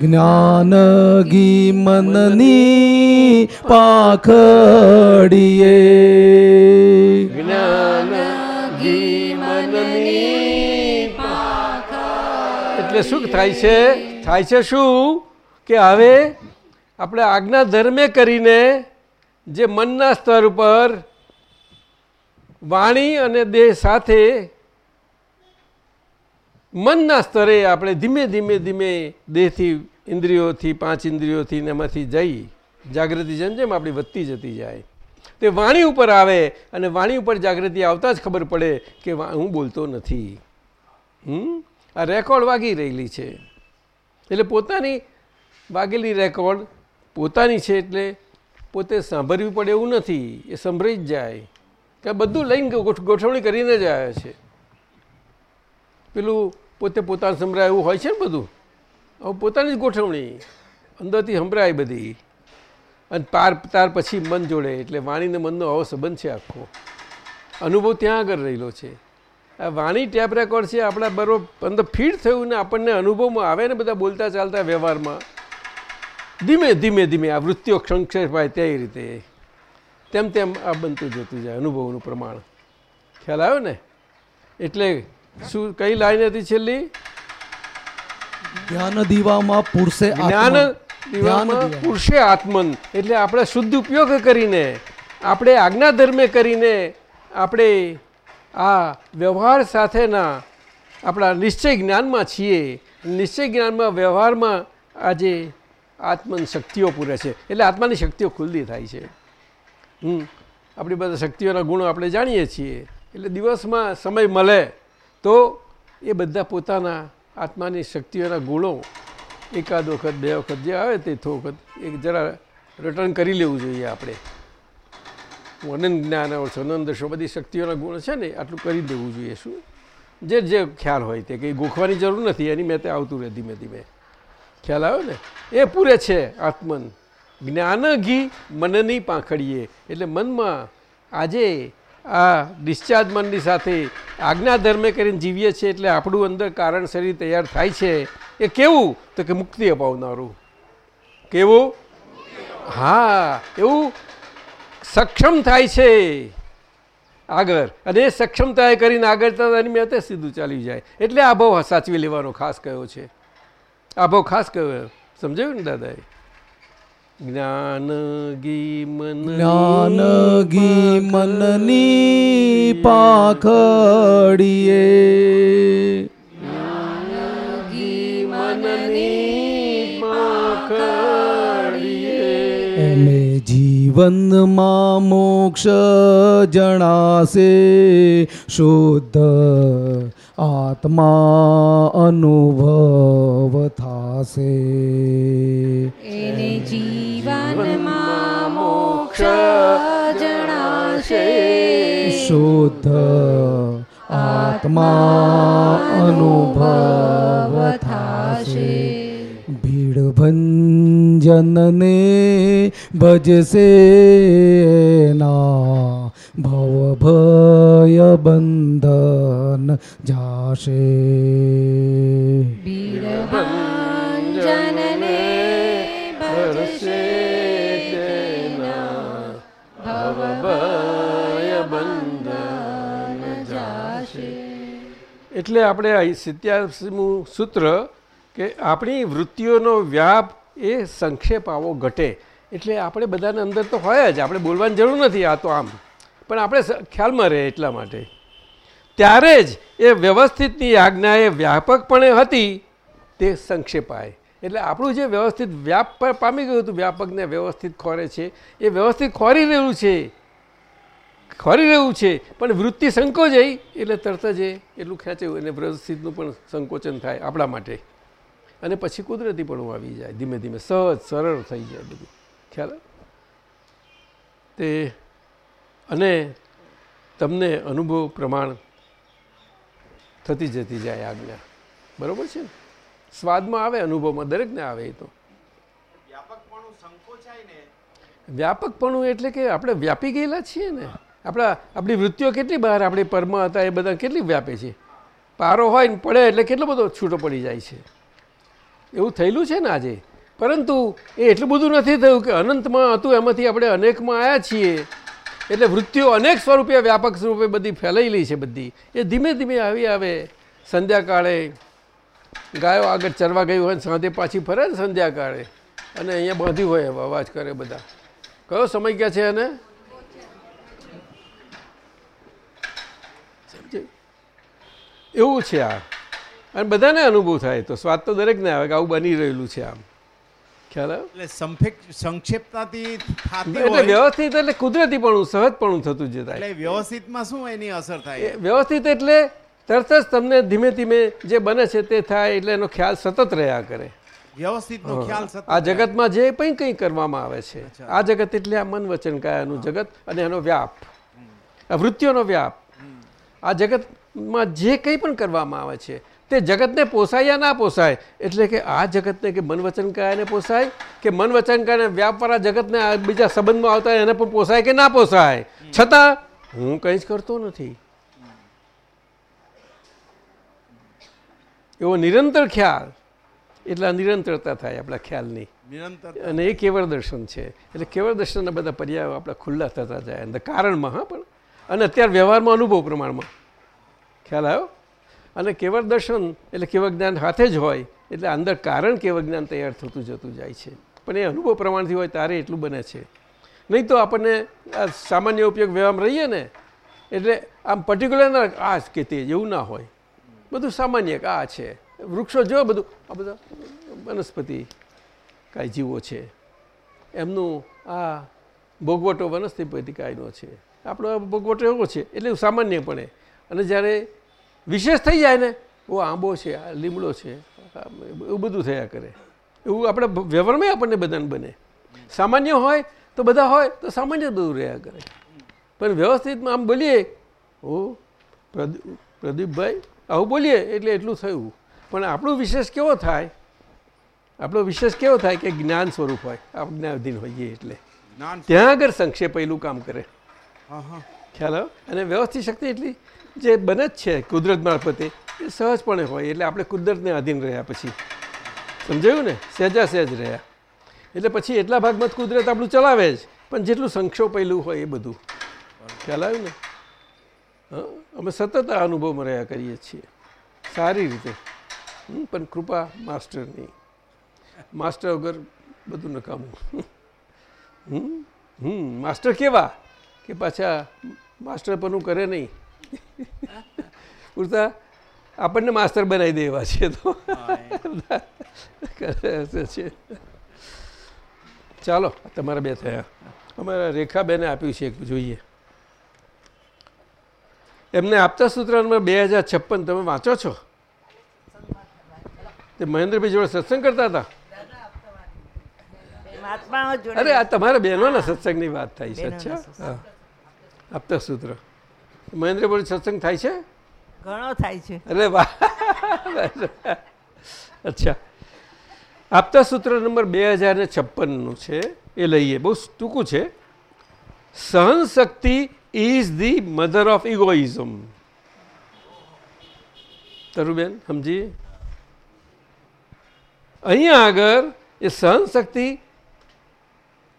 જ્ઞાન ગી મનની પાખડીએ જ્ઞાન ગી મનની એટલે શું થાય છે? થાય છે શું? કે હવે આપણે આજ્ઞા ધર્મે કરીને જે મનના સ્તર ઉપર વાણી અને દેહ સાથે મનના સ્તરે આપણે ધીમે ધીમે ધીમે દેહથી, ઇન્દ્રિયોથી, પાંચ ઇન્દ્રિયોથી એમાંથી જઈ, જાગૃતિ જેમ જેમ આપણી વધતી જતી જાય. તે વાણી ઉપર આવે અને વાણી ઉપર જાગૃતિ આવતા જ ખબર પડે કે હું બોલતો નથી. હમ? આ રેકોર્ડ વાગી રહેલી છે. એટલે પોતાની વાગેલી રેકોર્ડ પોતાની છે એટલે પોતે સાંભળવી પડે એવું નથી. એ સંભળી જ જાય. કે બધું લઈને ગોઠવણી કરીને જ આવે છે. પેલું પોતે પોતાને સંભળાય એવું હોય છે ને બધું? હવે પોતાની જ ગોઠવણી. અંદરથી સંભળાય બધી. અને પાર તાર પછી મન જોડે. એટલે વાણીને મનનો આવો સંબંધ છે આખો. અનુભવ ત્યાં આગળ રહેલો છે. આ વાણી ટેપ રેકોર્ડ છે આપણા બરોબર અંદર ફીટ થયું ને આપણને અનુભવમાં આવે ને બધા બોલતા ચાલતા વ્યવહારમાં. ધીમે ધીમે ધીમે આ વૃત્તિઓ સંક્ષેપાય તે રીતે. તેમ તેમ આ બનતું જતું જાય અનુભવનું પ્રમાણ. ખ્યાલ આવ્યો ને? એટલે શું કઈ લાઈન હતી છેલ્લી? જ્ઞાન દીવામાં પુરુષે જ્ઞાન દીવામાં પુરુષે આત્મન. એટલે આપણે શુદ્ધ ઉપયોગ કરીને આપણે આજ્ઞા ધર્મે કરીને આપણે આ વ્યવહાર સાથેના આપણા નિશ્ચય જ્ઞાનમાં છીએ. નિશ્ચય જ્ઞાનમાં વ્યવહારમાં આજે આત્મન શક્તિઓ પૂરે છે. એટલે આત્માની શક્તિઓ ખુલ્લી થાય છે. હમ. આપણી બધા શક્તિઓના ગુણો આપણે જાણીએ છીએ. એટલે દિવસમાં સમય મળે. તો એ બધા પોતાના આત્માની શક્તિઓના ગુણો એકાદ વખત, બે વખત જે આવે તે થો વખત એક જરા રિટર્ન કરી લેવું જોઈએ આપણે. હું અનંત જ્ઞાન આવડશે અનંત દશો બધી શક્તિઓના ગુણ છે ને, આટલું કરી દેવું જોઈએ શું? જે જે ખ્યાલ હોય તે, કંઈ ગોખવાની જરૂર નથી, એની મેં તે આવતું રહે ધીમે ધીમે. ખ્યાલ આવ્યો ને? એ પૂરે છે આત્મન. જ્ઞાન ઘી મનની પાંખડીએ. એટલે મનમાં આજે આ ડિસ્ચાર્જ મનની સાથે આજ્ઞા ધર્મે કરીને જીવીએ છીએ એટલે આપણું અંદર કારણ શરીર તૈયાર થાય છે. એ કેવું? તો કે મુક્તિ અપાવનારું. કેવું? હા, એવું સક્ષમ થાય છે. આગળ. અને એ સક્ષમતા એ કરીને આગળ એની મેં સીધું ચાલી જાય. એટલે આ ભાવ સાચવી લેવાનો ખાસ કયો છે. આ ભાવ ખાસ કયો સમજાયું ને દાદાએ? જ્ઞાન ગી મન જ્ઞાન ગી મનની પાખડીએ. મનની એને જીવનમાં મોક્ષ જણાશે. શુદ્ધ આત્મા અનુભવ થાશે. એને જીવનમાં મોક્ષ જણાશે. શુદ્ધ આત્મા અનુભવ થાશે. ભીડ ભંજનને ભજશે ના ભવ બંધન જાશે ભીડભંજનને ભજશે ભય બંધન જાશે એટલે આપણે આ સિત્યાસીમું સૂત્ર કે આપણી વૃત્તિઓનો વ્યાપ એ સંક્ષેપ આવો ઘટે. એટલે આપણે બધાને અંદર તો હોય જ આપણે બોલવાની જરૂર નથી આ તો આમ. પણ આપણે ખ્યાલમાં રહે એટલા માટે. ત્યારે જ એ વ્યવસ્થિતની આજ્ઞા એ વ્યાપકપણે હતી, તે સંક્ષેપાય. એટલે આપણું જે વ્યવસ્થિત વ્યાપ પામી ગયું હતું, વ્યાપકને વ્યવસ્થિત ખોરે છે, એ વ્યવસ્થિત ખોરી રહ્યું છે. ખોરી રહ્યું છે, પણ વૃત્તિ સંકોચાઈ, એટલે તરત જ એટલું ખેંચ્યું અને વ્યવસ્થિતનું પણ સંકોચન થાય આપણા માટે. અને પછી કુદરતી પણ આવી જાય, ધીમે ધીમે, સહજ, સરળ થઈ જાય બધું. ખ્યાલ? તે અને તમને અનુભવ પ્રમાણ થતી જતી જાય આજ્ઞા. બરોબર છે ને? સ્વાદમાં આવે અનુભવમાં દરેકને આવે એ તો. વ્યાપકપણું એટલે કે આપણે વ્યાપી ગયેલા છીએ ને. આપણા આપણી વૃત્તિઓ કેટલી બહાર આપણી પરમાં હતા એ બધા કેટલી વ્યાપે છે. પારો હોય ને પડે એટલે કેટલો બધો છૂટો પડી જાય છે. એવું થયેલું છે ને આજે. પરંતુ એ એટલું બધું નથી થયું કે અનંતમાં હતું એમાંથી આપણે અનેકમાં આવ્યા છીએ. એટલે વૃત્તિઓ અનેક સ્વરૂપે વ્યાપક સ્વરૂપે બધી ફેલાયેલી છે બધી. એ ધીમે ધીમે આવી આવે. સંધ્યાકાળે ગાયો આગળ ચરવા ગઈ હોય ને સાંજે પાછી ફરે ને સંધ્યાકાળે. અને અહીંયા બાંધી હોય અવાજ કરે બધા. કયો સમય ક્યાં છે એને? એવું છે આ. અને બધાને અનુભવ થાય તો સ્વાદ તો દરેકને આવે કે આવું બની રહેલું છે આમ. ખ્યાલ એટલે સંક્ષેપ સંક્ષેપ્તતાથી થતી એટલે વ્યવસ્થિત એટલે કુદરતીપણું સહજપણું થતું જતા એટલે વ્યવસ્થિતમાં શું એની અસર થાય? વ્યવસ્થિત એટલે તરત જ તમને ધીમે ધીમે જે બને છે તે થાય એટલે એનો ખ્યાલ સતત રહ્યા કરે. વ્યવસ્થિતનો ખ્યાલ આ જગતમાં જે પણ કંઈ કરવામાં આવે છે આ જગત એટલે આ મન વચન કાયાનું જગત અને એનો વ્યાપ. આ વૃત્તિઓનો વ્યાપ. આ જગતમાં જે કંઈ પણ કરવામાં આવે છે તે જગતને પોસાય યા ના પોસાય? એટલે કે આ જગતને કે મન વચન કાયાને પોસાય? કે મન વચન કાયાને વ્યાપવાળા જગતને બીજા સંબંધમાં આવતા એને પણ પોસાય કે ના પોસાય? છતાં હું કંઈ જ કરતો નથી. એવો નિરંતર ખ્યાલ. એટલે આ નિરંતરતા થાય આપણા ખ્યાલની. અને એ કેવળ દર્શન છે. એટલે કેવળ દર્શનના બધા પર્યાયો આપણા ખુલ્લા થતા જાય. અંદર કારણમાં હા પણ. અને અત્યારે વ્યવહારમાં અનુભવ પ્રમાણમાં. ખ્યાલ આવ્યો? અને કેવળ દર્શન એટલે કેવળ જ્ઞાન હાથે જ હોય, એટલે અંદર કારણ કેવળ જ્ઞાન તૈયાર થતું જતું જાય છે. પણ એ અનુભવ પ્રમાણથી હોય ત્યારે એટલું બને છે. નહીં તો આપણને આ સામાન્ય ઉપયોગ વ્યવહારમાં રહીએ ને, એટલે આમ પર્ટિક્યુલર આ જ કે તે, એવું ના હોય. બધું સામાન્ય આ છે. વૃક્ષો જો બધું, આ બધા વનસ્પતિ કાંઈ જીવો છે. એમનું આ ભોગવટો વનસ્પતિ કાંઈનો છે. આપણો ભોગવટો એવો છે, એટલે સામાન્યપણે અને જ્યારે વિશેષ થઈ જાય ને? ઓ આંબો છે આ લીમડો છે એવું બધું થયા કરે. એવું આપણે વ્યવહારમાં આપણને બધાને બને. સામાન્ય હોય તો બધા હોય તો સામાન્ય બધું રહ્યા કરે. પણ વ્યવસ્થિતમાં આમ બોલીએ ઓ પ્રદીપ પ્રદીપભાઈ આવું બોલીએ એટલે એટલું થયું. પણ આપણું વિશેષ કેવો થાય? આપણો વિશેષ કેવો થાય કે જ્ઞાન સ્વરૂપ હોય? આ જ્ઞાનાધીન હોઈએ એટલે. ત્યાં આગળ સંક્ષેપ પહેલું કામ કરે. ખ્યાલ આવે અને વ્યવસ્થિત શક્તિ એટલી? જે બને જ છે કુદરત મારફતે, એ સહજપણે હોય, એટલે આપણે કુદરતને આધીન રહ્યા પછી. સમજાયું ને? સહેજા સહેજ રહ્યા. એટલે પછી એટલા ભાગમાં કુદરત આપણું ચલાવે જ. પણ જેટલું સંક્ષોપેલું હોય એ બધું. ખ્યાલ આવ્યું ને? અમે સતત આ અનુભવમાં રહ્યા કરીએ છીએ. સારી રીતે. પણ કૃપા માસ્ટરની. માસ્ટર વગર બધું નકામું. હમ માસ્ટર કેવા? કે પાછા માસ્ટર પણ કરે નહીં. પૂરતા આપણને માસ્ટર બનાવી દે એવા છે તો. છે. ચાલો તમારા બે થયા. અમારા રેખાબેને આપ્યું છે એક જોઈએ. એમને આપતા સૂત્ર નંબર બે હજાર છપ્પન તમે વાંચો છો? તે મહેન્દ્રભાઈ જોડે સત્સંગ કરતા હતા? અરે આ તમારા બહેનોના સત્સંગની વાત થાય છે. અચ્છા. હા. આપતા સૂત્ર. મહેન્દ્રભાઈ સત્સંગ થાય છે? ઘણો થાય છે. અરે વાહ. અચ્છા. આપતા સૂત્ર નંબર બે હજાર ને છપ્પનનું છે. એ લઈએ. બહુ ટૂંકું છે. સહન શક્તિ is the mother of egoism Taruben સમજી અહીંયા આગળ એ સહન શક્તિ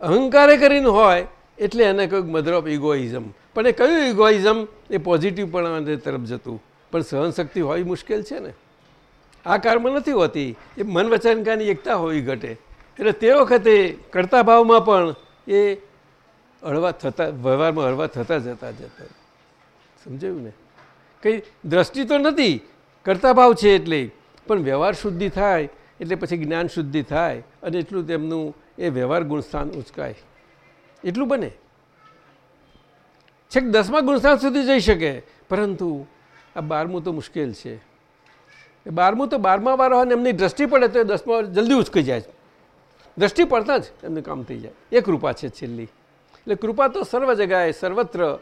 અહંકારે કરીને હોય એટલે એને કહ્યું મધર ઓફ ઇગોઇઝમ પણ એ કયું ઇગોઇઝમ એ પોઝિટિવ પણ તરફ જતું. પણ સહનશક્તિ હોવી મુશ્કેલ છે ને. આ કાળમાં નથી હોતી. એ મન વચનકાની એકતા હોવી ઘટે. એટલે તે વખતે કરતા ભાવમાં પણ એ હળવા થતા, વ્યવહારમાં હળવા થતા જતા જતા. સમજાયું ને? કંઈ દ્રષ્ટિ તો નથી. કરતા ભાવ છે એટલે. પણ વ્યવહાર શુદ્ધિ થાય, એટલે પછી જ્ઞાન શુદ્ધિ થાય અને એટલું તેમનું એ વ્યવહાર ગુણસ્થાન ઉચકાય. એટલું બને. છેક દસમા ગુણસ્થાન સુધી જઈ શકે. પરંતુ આ બારમું તો મુશ્કેલ છે. એ બારમું તો બારમા વાર હોય ને એમની દ્રષ્ટિ પડે તો એ દસમા જલ્દી ઉચકી જાય દ્રષ્ટિ પડતા જ એમનું કામ થઈ જાય. એ કૃપા છે છેલ્લી. એટલે કૃપા તો સર્વ જગાએ, સર્વત્ર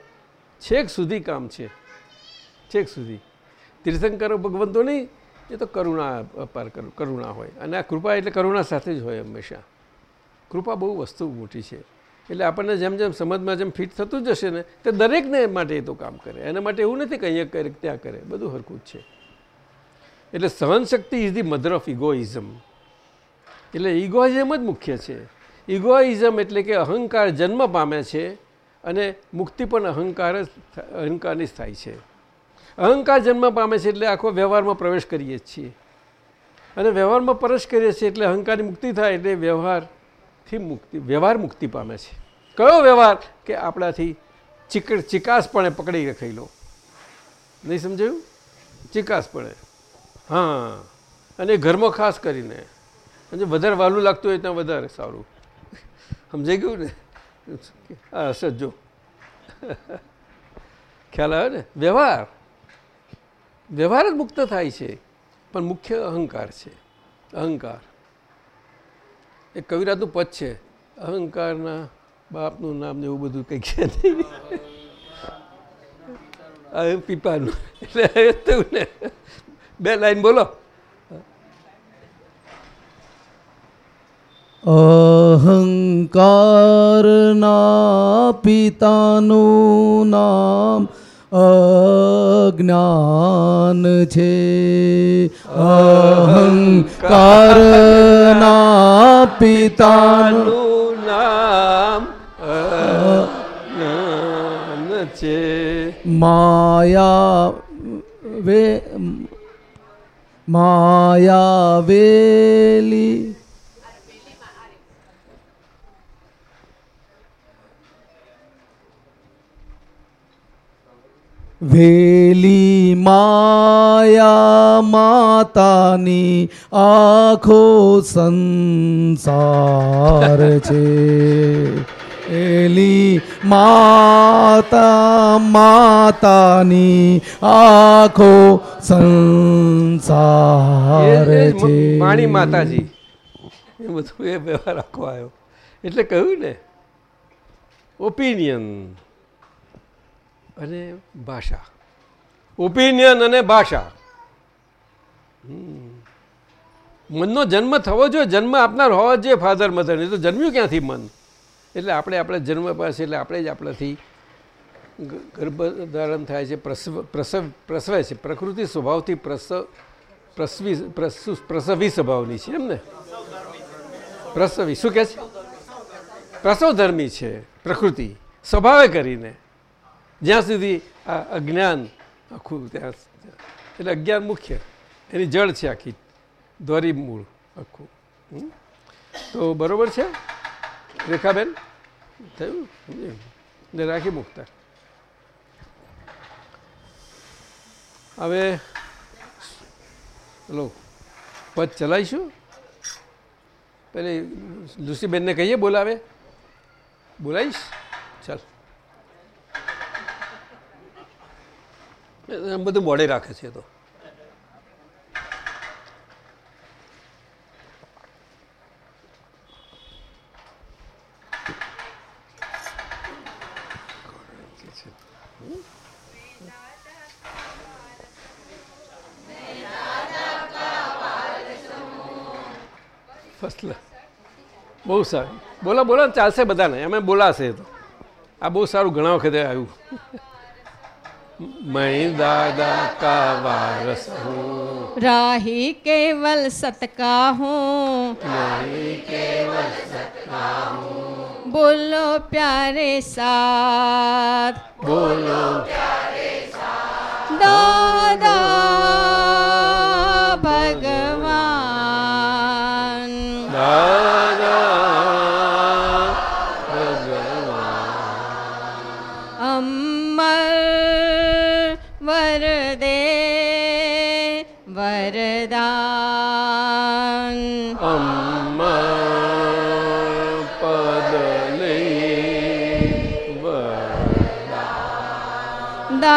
છેક સુધી કામ છે. છેક સુધી. તીર્થંકરો નહીં, એ તો કરુણા કર- કરુણા હોય. અને આ કૃપા એટલે કરુણા સાથે જ હોય હંમેશા. કૃપા બહુ વસ્તુ મોટી છે. એટલે આપણને જેમ જેમ સમજમાં જેમ ફિટ થતું જશે ને, તે દરેકને માટે એ તો કામ કરે. એના માટે એવું નથી કે અહીંયા કરે ત્યાં કરે. બધું હરકું જ છે. એટલે સહનશક્તિ is the mother of egoism એટલે ઇગોઇઝમ જ મુખ્ય છે. ઇગોઇઝમ એટલે કે અહંકાર જન્મ પામે છે અને મુક્તિ પણ અહંકાર જ અહંકારની જ થાય છે. અહંકાર જન્મ પામે છે એટલે આખો વ્યવહારમાં પ્રવેશ કરીએ છીએ. અને વ્યવહારમાં પ્રવેશ કરીએ છીએ એટલે અહંકારની મુક્તિ થાય એટલે વ્યવહારથી મુક્તિ, વ્યવહાર મુક્તિ પામે છે. કયો વ્યવહાર કે આપણાથી ચીક ચિકાસપણે પકડી રખાયેલો નહીં સમજાયું? ચિકાસપણે. હા. અને ઘરમાં ખાસ કરીને. અને વધારે વાલું લાગતું હોય ત્યાં વધારે સારું. સમજાઈ ગયું ને? હા સજ્જો ખ્યાલ આવે ને? વ્યવહાર. વ્યવહાર જ મુક્ત થાય છે, પણ મુખ્ય અહંકાર છે. અહંકાર. એ કવિરાજનું પદ છે. અહંકારના બાપનું નામ ને એવું બધું કંઈક છે નહીં. આ એમ પીપાનું. એટલે ને. બે લાઈન બોલો. અહંકારના પિતાનું નામ અજ્ઞાન છે. અહંકારના પિતાનું નામ છે. માયા વે માયા વેલી વેલી માયા માતાની આખો સંસાર છે. એલી માતા માતાની આખો સંસાર છે માણી માતાજી એ બધું એ વ્યવહાર આખો આવ્યો એટલે કહ્યું ને ઓપિનિયન અને ભાષા। ઓપિનિયન અને ભાષા. મનનો જન્મ થવો જોઈએ જન્મ આપનાર હોવા જોઈએ ફાધર મધર એ તો જન્મ્યું ક્યાંથી મન? એટલે આપણે આપણે જન્મ પાસે, એટલે આપણે જ આપણાથી ગર્ભધારણ થાય છે, પ્રસવ પ્રસવ, પ્રસવે છે. પ્રકૃતિ સ્વભાવથી પ્રસવ પ્રસવી, પ્રસુ, પ્રસવી સ્વભાવની છે એમ ને? પ્રસવી. શું કહે છે? પ્રસવધર્મી છે પ્રકૃતિ. સ્વભાવે કરીને. જ્યાં સુધી આ અજ્ઞાન આખું ત્યાં એટલે અજ્ઞાન મુખ્ય. એની જળ છે આખી. ધ્વરી મૂળ આખું? તો બરોબર છે? રેખાબેન થયું ને રાખી મૂકતા હવે હલો પદ ચલાવીશું પેલી લુસીબેનને કહીએ બોલાવે બોલાવીશ ચાલ બધું મોડે રાખે છે તો ફર્સ્ટ ક્લાસ બહુ સારું બોલો બોલો ને ચાલશે બધાને અમે બોલાશે એ તો આ બહુ સારું ઘણા વખતે આવ્યું मैं दादा का वारस हूँ राही केवल सत का हूँ बोलो प्यारे साथ बोलो दादा भगवान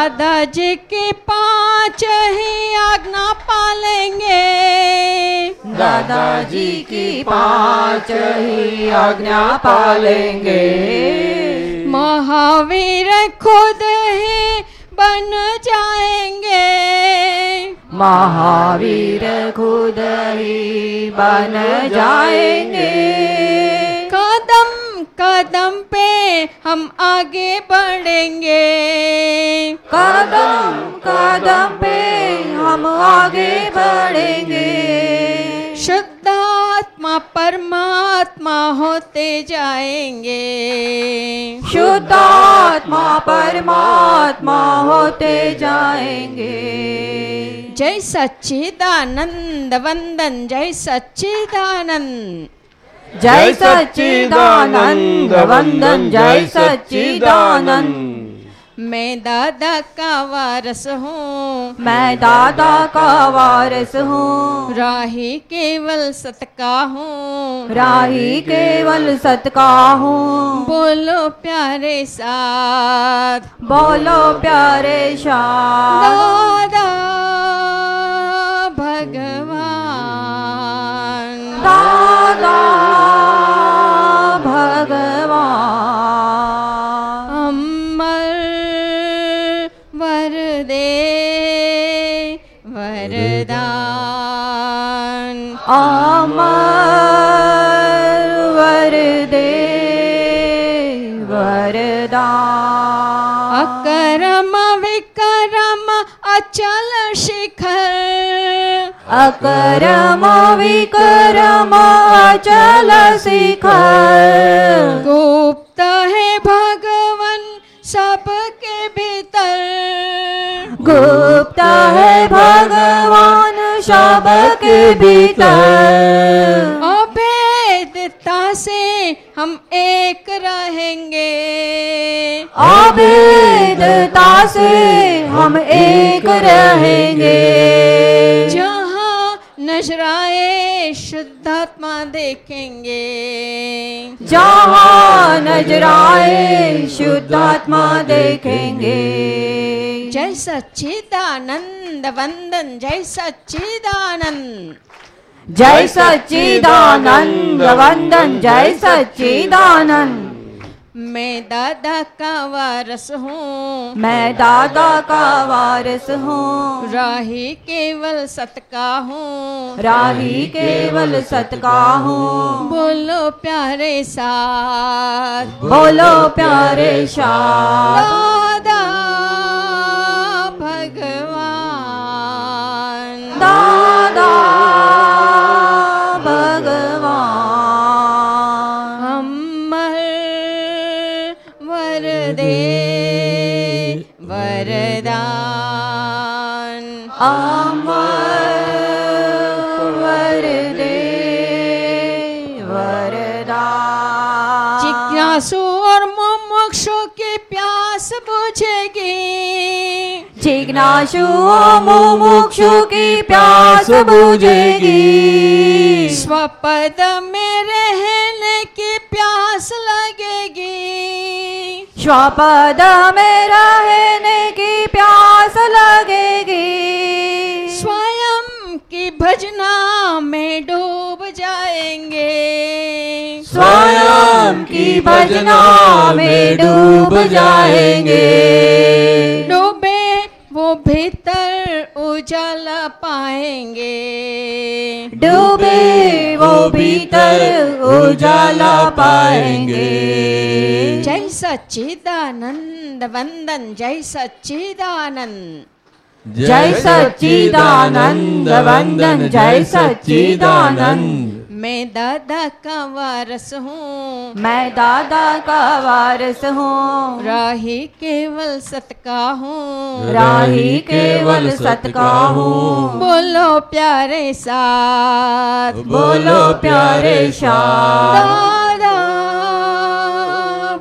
दादाजी की पाँच ही आज्ञा पालेंगे। दादाजी की पाँच ही आज्ञा पालेंगे। महावीर खुद ही बन जाएँगे। महावीर खुद ही बन जाएँगे। कदम पे हम आगे बढ़ेंगे। कदम कदम पे हम आगे बढ़ेंगे। शुद्धात्मा परमात्मा होते जाएँगे। शुद्धात्मा परमात्मा होते जाएँगे। जय सच्चिदानंद वंदन जय सच्चिदानंद। जय सच्चिदानंद वंदन जय सच्चिदानंद मैं दादा का वारस हूँ मैं दादा का वारिस हूँ राही केवल सत का हूँ राही केवल सत का हूँ बोलो प्यारे साथ बोलो प्यारे शाह दादा वरदान अमर वरदे वरदान अकरम विकरम अचल शिखर अकरम विकरम अचल शिखर गुप्त है भगवन सबके भीतर गुप्त है भगवान सबके भीतर अभेदता से हम एक रहेंगे। अभेदता से हम एक रहेंगे। जहाँ नजराए शुद्धात्मा देखेंगे। जहाँ नजराए शुद्धात्मा देखेंगे। जय सच्चिदानंद वंदन जय सच्चिदानंद जय सच्चिदानंद वंदन जय सच्चिदानंद मैं दादा का वारस हूँ मैं दादा का वारिस हूँ राही केवल सत का हूँ राही केवल सत का हूँ बोलो प्यारे साथ बोलो प्यारे शाह दादा जिज्ञासु मुमुक्षु की प्यास बुझेगी। स्वपद में रहने की प्यास लगेगी। स्वपद में रहने की प्यास लगेगी। स्वयं की भजना में डूब जाएँगे। स्वयं की भजना में डूब जाएँगे। डूबे भीतर उजाला पाएंगे डूबे वो भीतर उजाला पाएंगे जय सच्चिदानंद वंदन जय सच्चिदानंद जय सच्चिदानंद वंदन जय सच्चिदानंद मैं दादा का वारस हूँ। मैं दादा का वारिस हूँ। राही केवल सत का हूँ। राही केवल सत का हूँ। बोलो प्यारे साथ। बोलो प्यारे शाह दादा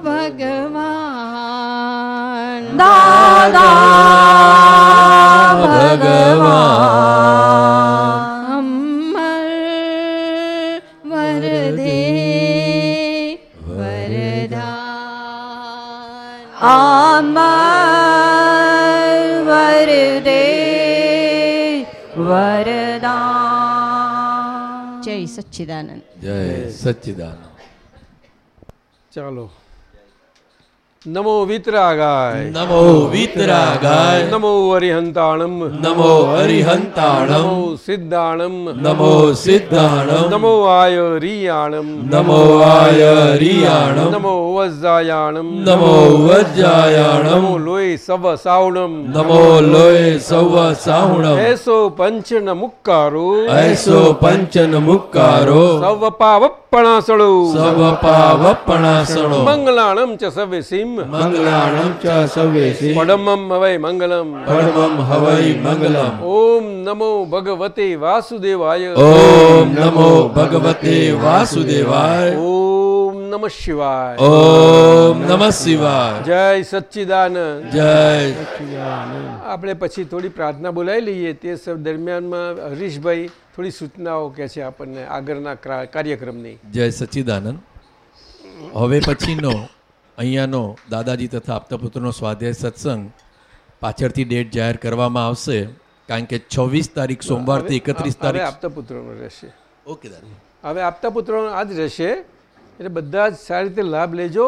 भगवान। दादा भगवान। સચ્ચિદાનંદ જય સચ્ચિદાનંદ ચાલો નમો વિતરાગાય નમો વિતરાગાય નમો હરિહંતાણમ નમો હરિહંતાણમ સિદ્ધાણમ નમો સિદ્ધાણમ નમો આય રિયાણમ નમો આય રિયાણમ નમો વજ્જાયાણમ નમો વજ્જાયાણમ નમો લોય સવ સાવણમ નમો લોય સવ સાવણમ એસો પંચન મુક્કારો એસો પંચન મુક્કારો સવ પાવપણાસળો સવ પાવપણાસળો મંગલાણમ ચ સવે મંગલાણમ ચ સવેસી પડમમ હવૈ મંગલમ પરમમ હવૈ મંગલમ ઓમ નમો ભગવતે વાસુદેવાય ઓમ નમો ભગવતે વાસુદેવાય ઓમ નમઃ શિવાય ઓમ નમઃ શિવાય જય સચ્ચિદાનંદ જય આપણે પછી થોડી પ્રાર્થના બોલાવી લઈએ. તે દરમિયાનમાં હરીશભાઈ થોડી સૂચનાઓ કે છે આપણને આગળના કાર્યક્રમ કાર્યક્રમની. જય સચ્ચિદાનંદ. હવે પછીનો અહીંયાનો દાદાજી તથા આપતાપુત્રનો સ્વાધ્યાય સત્સંગ પાછળથી ડેટ જાહેર કરવામાં આવશે કારણ કે છવ્વીસ તારીખ સોમવારથી એકત્રીસ તારીખ આપતા પુત્રોનો રહેશે. ઓકે દાદા હવે આપતા પુત્રોનો આ જ રહેશે એટલે બધા જ સારી રીતે લાભ લેજો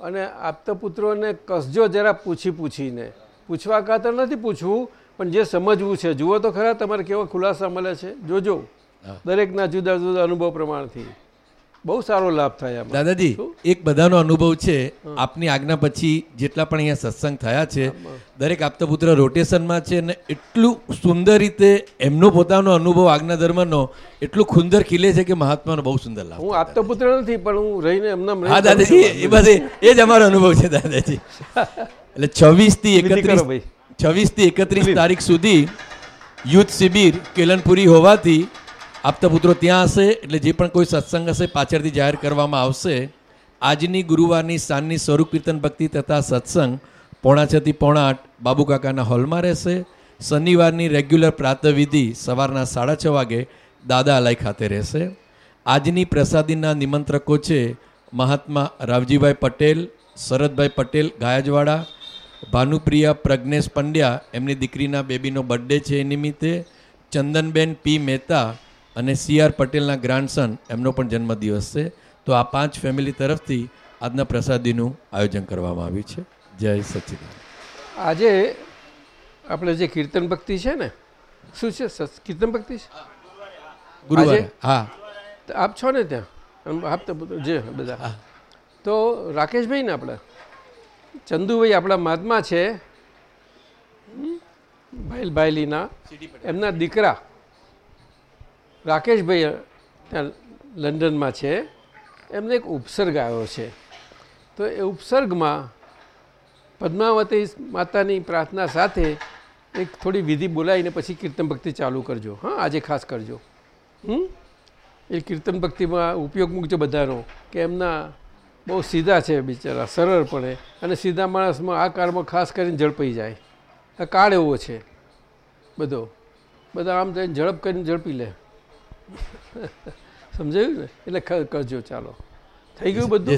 અને આપતા પુત્રોને કસજો જરા પૂછી પૂછીને. પૂછવા ખાતર નથી પૂછવું પણ જે સમજવું છે જુઓ તો ખરા તમારે કેવો ખુલાસા મળે છે. જોજો. દરેકના જુદા જુદા અનુભવ પ્રમાણથી. બહુ સારો લાભ થાય દાદાજી એક બધાનો અનુભવ છે આપની આજ્ઞા પછી જેટલા પણ અહીંયા સત્સંગ થયા છે દરેક આપતા પુત્ર રોટેશનમાં છે અને એટલું સુંદર રીતે એમનો પોતાનો અનુભવ આજ્ઞા ધર્મનો એટલું ખુંદર ખીલે છે કે મહાત્માનો બહુ સુંદર લાભ હું આપતા પુત્ર નથી પણ હું રહીને એમના હા દાદાજી એ બસ એ- જ અમારો અનુભવ છે દાદાજી. એટલે છવ્વીસથી એકત્રીસ. છવ્વીસથી એકત્રીસ તારીખ સુધી યુથ શિબિર કેલનપુરી હોવાથી આપતા પુત્રો ત્યાં હશે એટલે જે પણ કોઈ સત્સંગ હશે પાછળથી જાહેર કરવામાં આવશે. આજની ગુરુવારની સાંજની સ્વરૂપ કીર્તન ભક્તિ તથા સત્સંગ પોણા છથી પોણા આઠ બાબુકાકાના હોલમાં રહેશે. શનિવારની રેગ્યુલર પ્રાતવિધિ સવારના સાડા છ વાગે દાદા અલાઈ ખાતે રહેશે. આજની પ્રસાદીના નિમંત્રકો છે મહાત્મા રાવજીભાઈ પટેલ, શરદભાઈ પટેલ ગાયજવાડા, ભાનુપ્રિયા પ્રજ્ઞેશ પંડ્યા, એમની દીકરીના બેબીનો બર્થડે છે એ નિમિત્તે, ચંદનબેન પી મહેતા અને સી આર પટેલના ગ્રાન્ડસન એમનો પણ જન્મદિવસ છે. તો આ પાંચ ફેમિલી તરફથી આજના પ્રસાદીનું આયોજન કરવામાં આવ્યું છે. જય સચ્ચિદાનંદ આજે આપણે જે કીર્તન ભક્તિ છે ને શું છે? કીર્તન ભક્તિ છે? ગુરુવારે. હા. તો આપ છો ને ત્યાં? આપ તો બધું જે બધા. તો રાકેશભાઈ ને આપણા ચંદુભાઈ આપણા મહાત્મા છે? ભાઈલ ભાઈલીના એમના દીકરા. રાકેશભાઈ લંડનમાં છે. એમને એક ઉપસર્ગ આવ્યો છે. તો એ ઉપસર્ગમાં પદ્માવતી માતાની પ્રાર્થના સાથે એક થોડી વિધિ બોલાવીને પછી કીર્તન ભક્તિ ચાલુ કરજો. હા, આજે ખાસ કરજો. હમ? એ કીર્તન ભક્તિમાં ઉપયોગ મૂકજો બધાનો, કે એમના બહુ સીધા છે બિચારા, સરળપણે. અને સીધા માણસમાં આ કાળમાં ખાસ કરીને ઝડપાઈ જાય. આ કાળ એવો છે. બધો. બધા આમ થઈને ઝડપ કરીને ઝડપી લે. સમજાયું ને? એટલે કરજો ચાલો. થઈ ગયું બધું?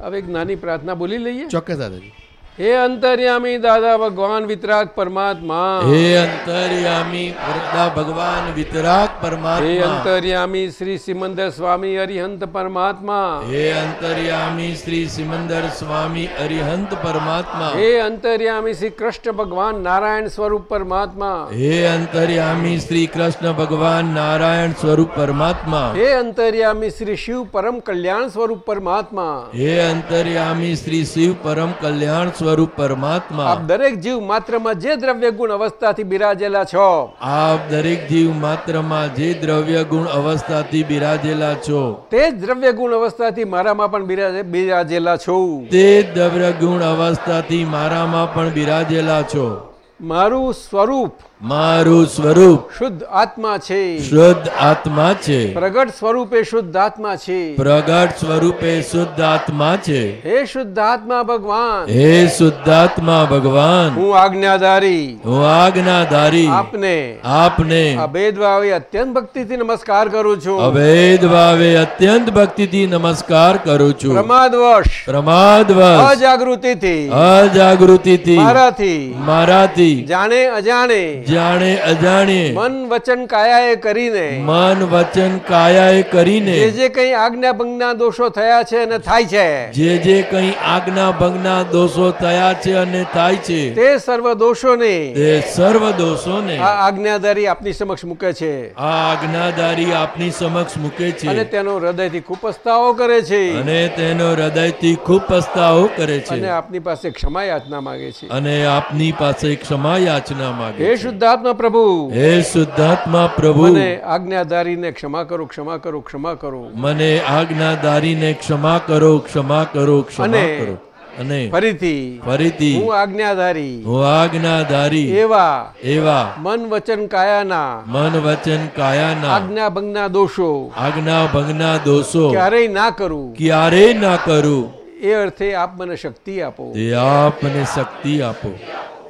હવે એક નાની પ્રાર્થના બોલી લઈએ. ચોક્કસ દાદાજી. હે અંતર્યામી દાદા ભગવાન વિતરાગ પરમાત્મા. હે અંતર્યામી વરદા ભગવાન વિતરાગ હે પરમાત્મા અંતર્યામી શ્રી સિમંદર સ્વામી અરિહંત પરમાત્મા. હે અંતર્યામી શ્રી સિમંદર સ્વામી અરિહંત પરમાત્મા. હે અંતર્યામી શ્રી કૃષ્ણ ભગવાન નારાયણ સ્વરૂપ પરમાત્મા. હે અંતર્યામી શ્રી કૃષ્ણ ભગવાન નારાયણ સ્વરૂપ પરમાત્મા. હે અંતર્યામી શ્રી શિવ પરમ કલ્યાણ સ્વરૂપ પરમાત્મા. હે અંતર્યામી શ્રી શિવ પરમ કલ્યાણ સ્વરૂપ પરમાત્મા. આપ દરેક જીવ માત્રમાં જે દ્રવ્ય ગુણ અવસ્થાથી બિરાજેલા છો. આપ દરેક જીવ માત્રમાં જે દ્રવ્ય ગુણ અવસ્થાથી બિરાજેલા છો. તે જ દ્રવ્ય ગુણ અવસ્થાથી મારામાં પણ બિરાજે બિરાજેલા છો. તે દ્રવ્ય ગુણ અવસ્થાથી મારામાં પણ બિરાજેલા છો. મારું સ્વરૂપ મારું સ્વરૂપ શુદ્ધ આત્મા છે. શુદ્ધ આત્મા છે. પ્રગટ સ્વરૂપે શુદ્ધ આત્મા છે. પ્રગટ સ્વરૂપે શુદ્ધ આત્મા છે. હે શુદ્ધ આત્મા ભગવાન. હે શુદ્ધાત્મા ભગવાન. હું આજ્ઞાધારી. હું આજ્ઞાધારી. આપને. આપને. અભેદ ભાવે અત્યંત ભક્તિથી નમસ્કાર કરું છું. અભેદ ભાવે અત્યંત ભક્તિથી નમસ્કાર કરું છું. પ્રમાદવશ. પ્રમાદવશ. અજાગૃતિથી. અજાગૃતિથી. મારાથી. મારાથી. જાણે. અજાણે. જાણે અજાણે. મન વચન કાયાએ કરીને. મન વચન કાયાએ કરીને. જે જે કઈ આજ્ઞા ભંગના દોષો થયા છે અને થાય છે. જે જે કઈ આજ્ઞા ભંગના દોષો થયા છે અને થાય છે. તે સર્વ દોષોને. તે સર્વ દોષોને. આ આજ્ઞાધારી આપની સમક્ષ મૂકે છે. આ આજ્ઞાધારી આપની સમક્ષ મૂકે અને છે તેનો હૃદયથી ખૂબ પસ્તાવો કરે છે. અને તેનો હૃદયથી ખૂબ પસ્તાવો કરે છે. અને આપની પાસે ક્ષમા યાચના માંગે છે. અને આપની પાસે ક્ષમા યાચના માગે હે શુદ્ધાત્મા પ્રભુ હે શુદ્ધાત્મા પ્રભુ મને આજ્ઞાધારીને ક્ષમા કરો ક્ષમા કરો ક્ષમા કરો મને આજ્ઞાધારીને ક્ષમા કરો ક્ષમા કરો ક્ષમા કરો અને ફરીથી ફરીથી હું આજ્ઞાધારી હું આજ્ઞાધારી એવા એવા મન વચન કાયાના મન વચન કાયાના આજ્ઞા ભંગના દોષો આજ્ઞા ભંગના દોષો ક્યારેય ના કરું ક્યારેય ના કરું એ અર્થે આપ મને શક્તિ આપો એ આપ મને શક્તિ આપો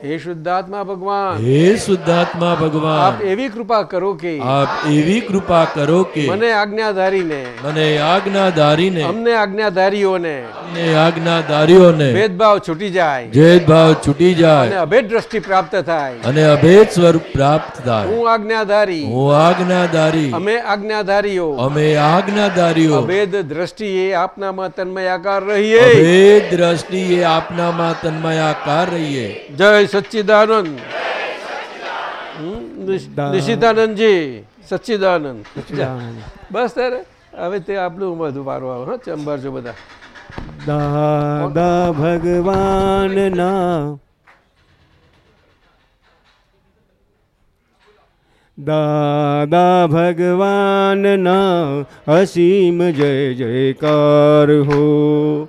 હે શુદ્ધાત્મા ભગવાન. હે શુદ્ધાત્મા આપ ભગવાન એવી કૃપા કરો કે આપ એવી કૃપા કરો કે મને આજ્ઞાધારીને મને આજ્ઞાધારીને અમને આજ્ઞાધારીઓને અમને આજ્ઞાધારીઓને ભેદભાવ છૂટી જાય. ભેદભાવ છૂટી અને અભેદ દ્રષ્ટિ પ્રાપ્ત થાય. અને અભેદ સ્વરૂપ પ્રાપ્ત થાય. હું આજ્ઞાધારી. હું આજ્ઞાધારી. અમે આજ્ઞાધારીઓ. અમે આજ્ઞાધારીઓ. અભેદ દ્રષ્ટિએ આપનામાં તન્મયાકાર રહીએ. અભેદ દ્રષ્ટિએ આપનામાં તન્મયાકાર રહીએ. જય સચ્ચિદાનંદ. હમ, નિશ- સચ્ચિદાનંદ. બસ ત્યારે હવે તે આપણું બધું વારો આવે હા ચંબારજો બધા. દાદા ભગવાન ના. દાદા ભગવાનના અસીમ જય જયકાર હો.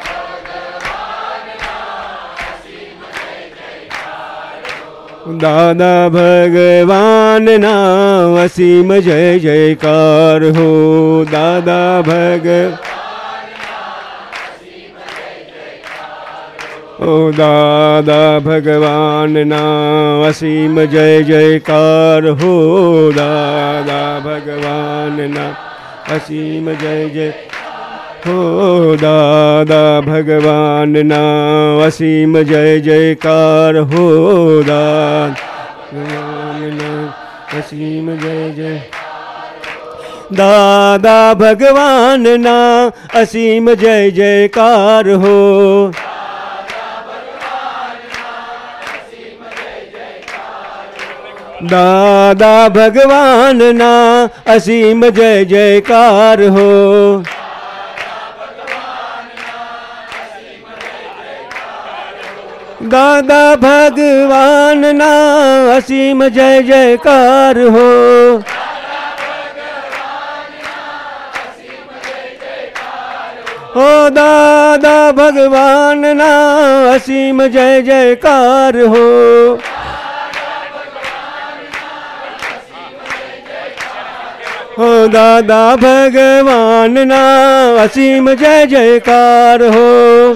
દાદા ભગવાનના વસીમ જય જયકાર હો. દાદા ભગ ઓ દાદા ભગવાનના વસીમ જય જયકાર હો. દાદા ભગવાનના અસીમ જય જય હો દાદા ભગવાનના અસીમ જય જયકાર હો દાદા અસીમ જય જય દાદા ભગવાનના અસીમ જય જયકાર હો દાદા ભગવાનના અસીમ જય જયકાર હો દાદા ભગવાનના અસીમ જય જયકાર હો. હો દાદા ભગવાનના અસીમ જય જયકાર હો. હો દાદા ભગવાનના અસીમ જય જયકાર હો.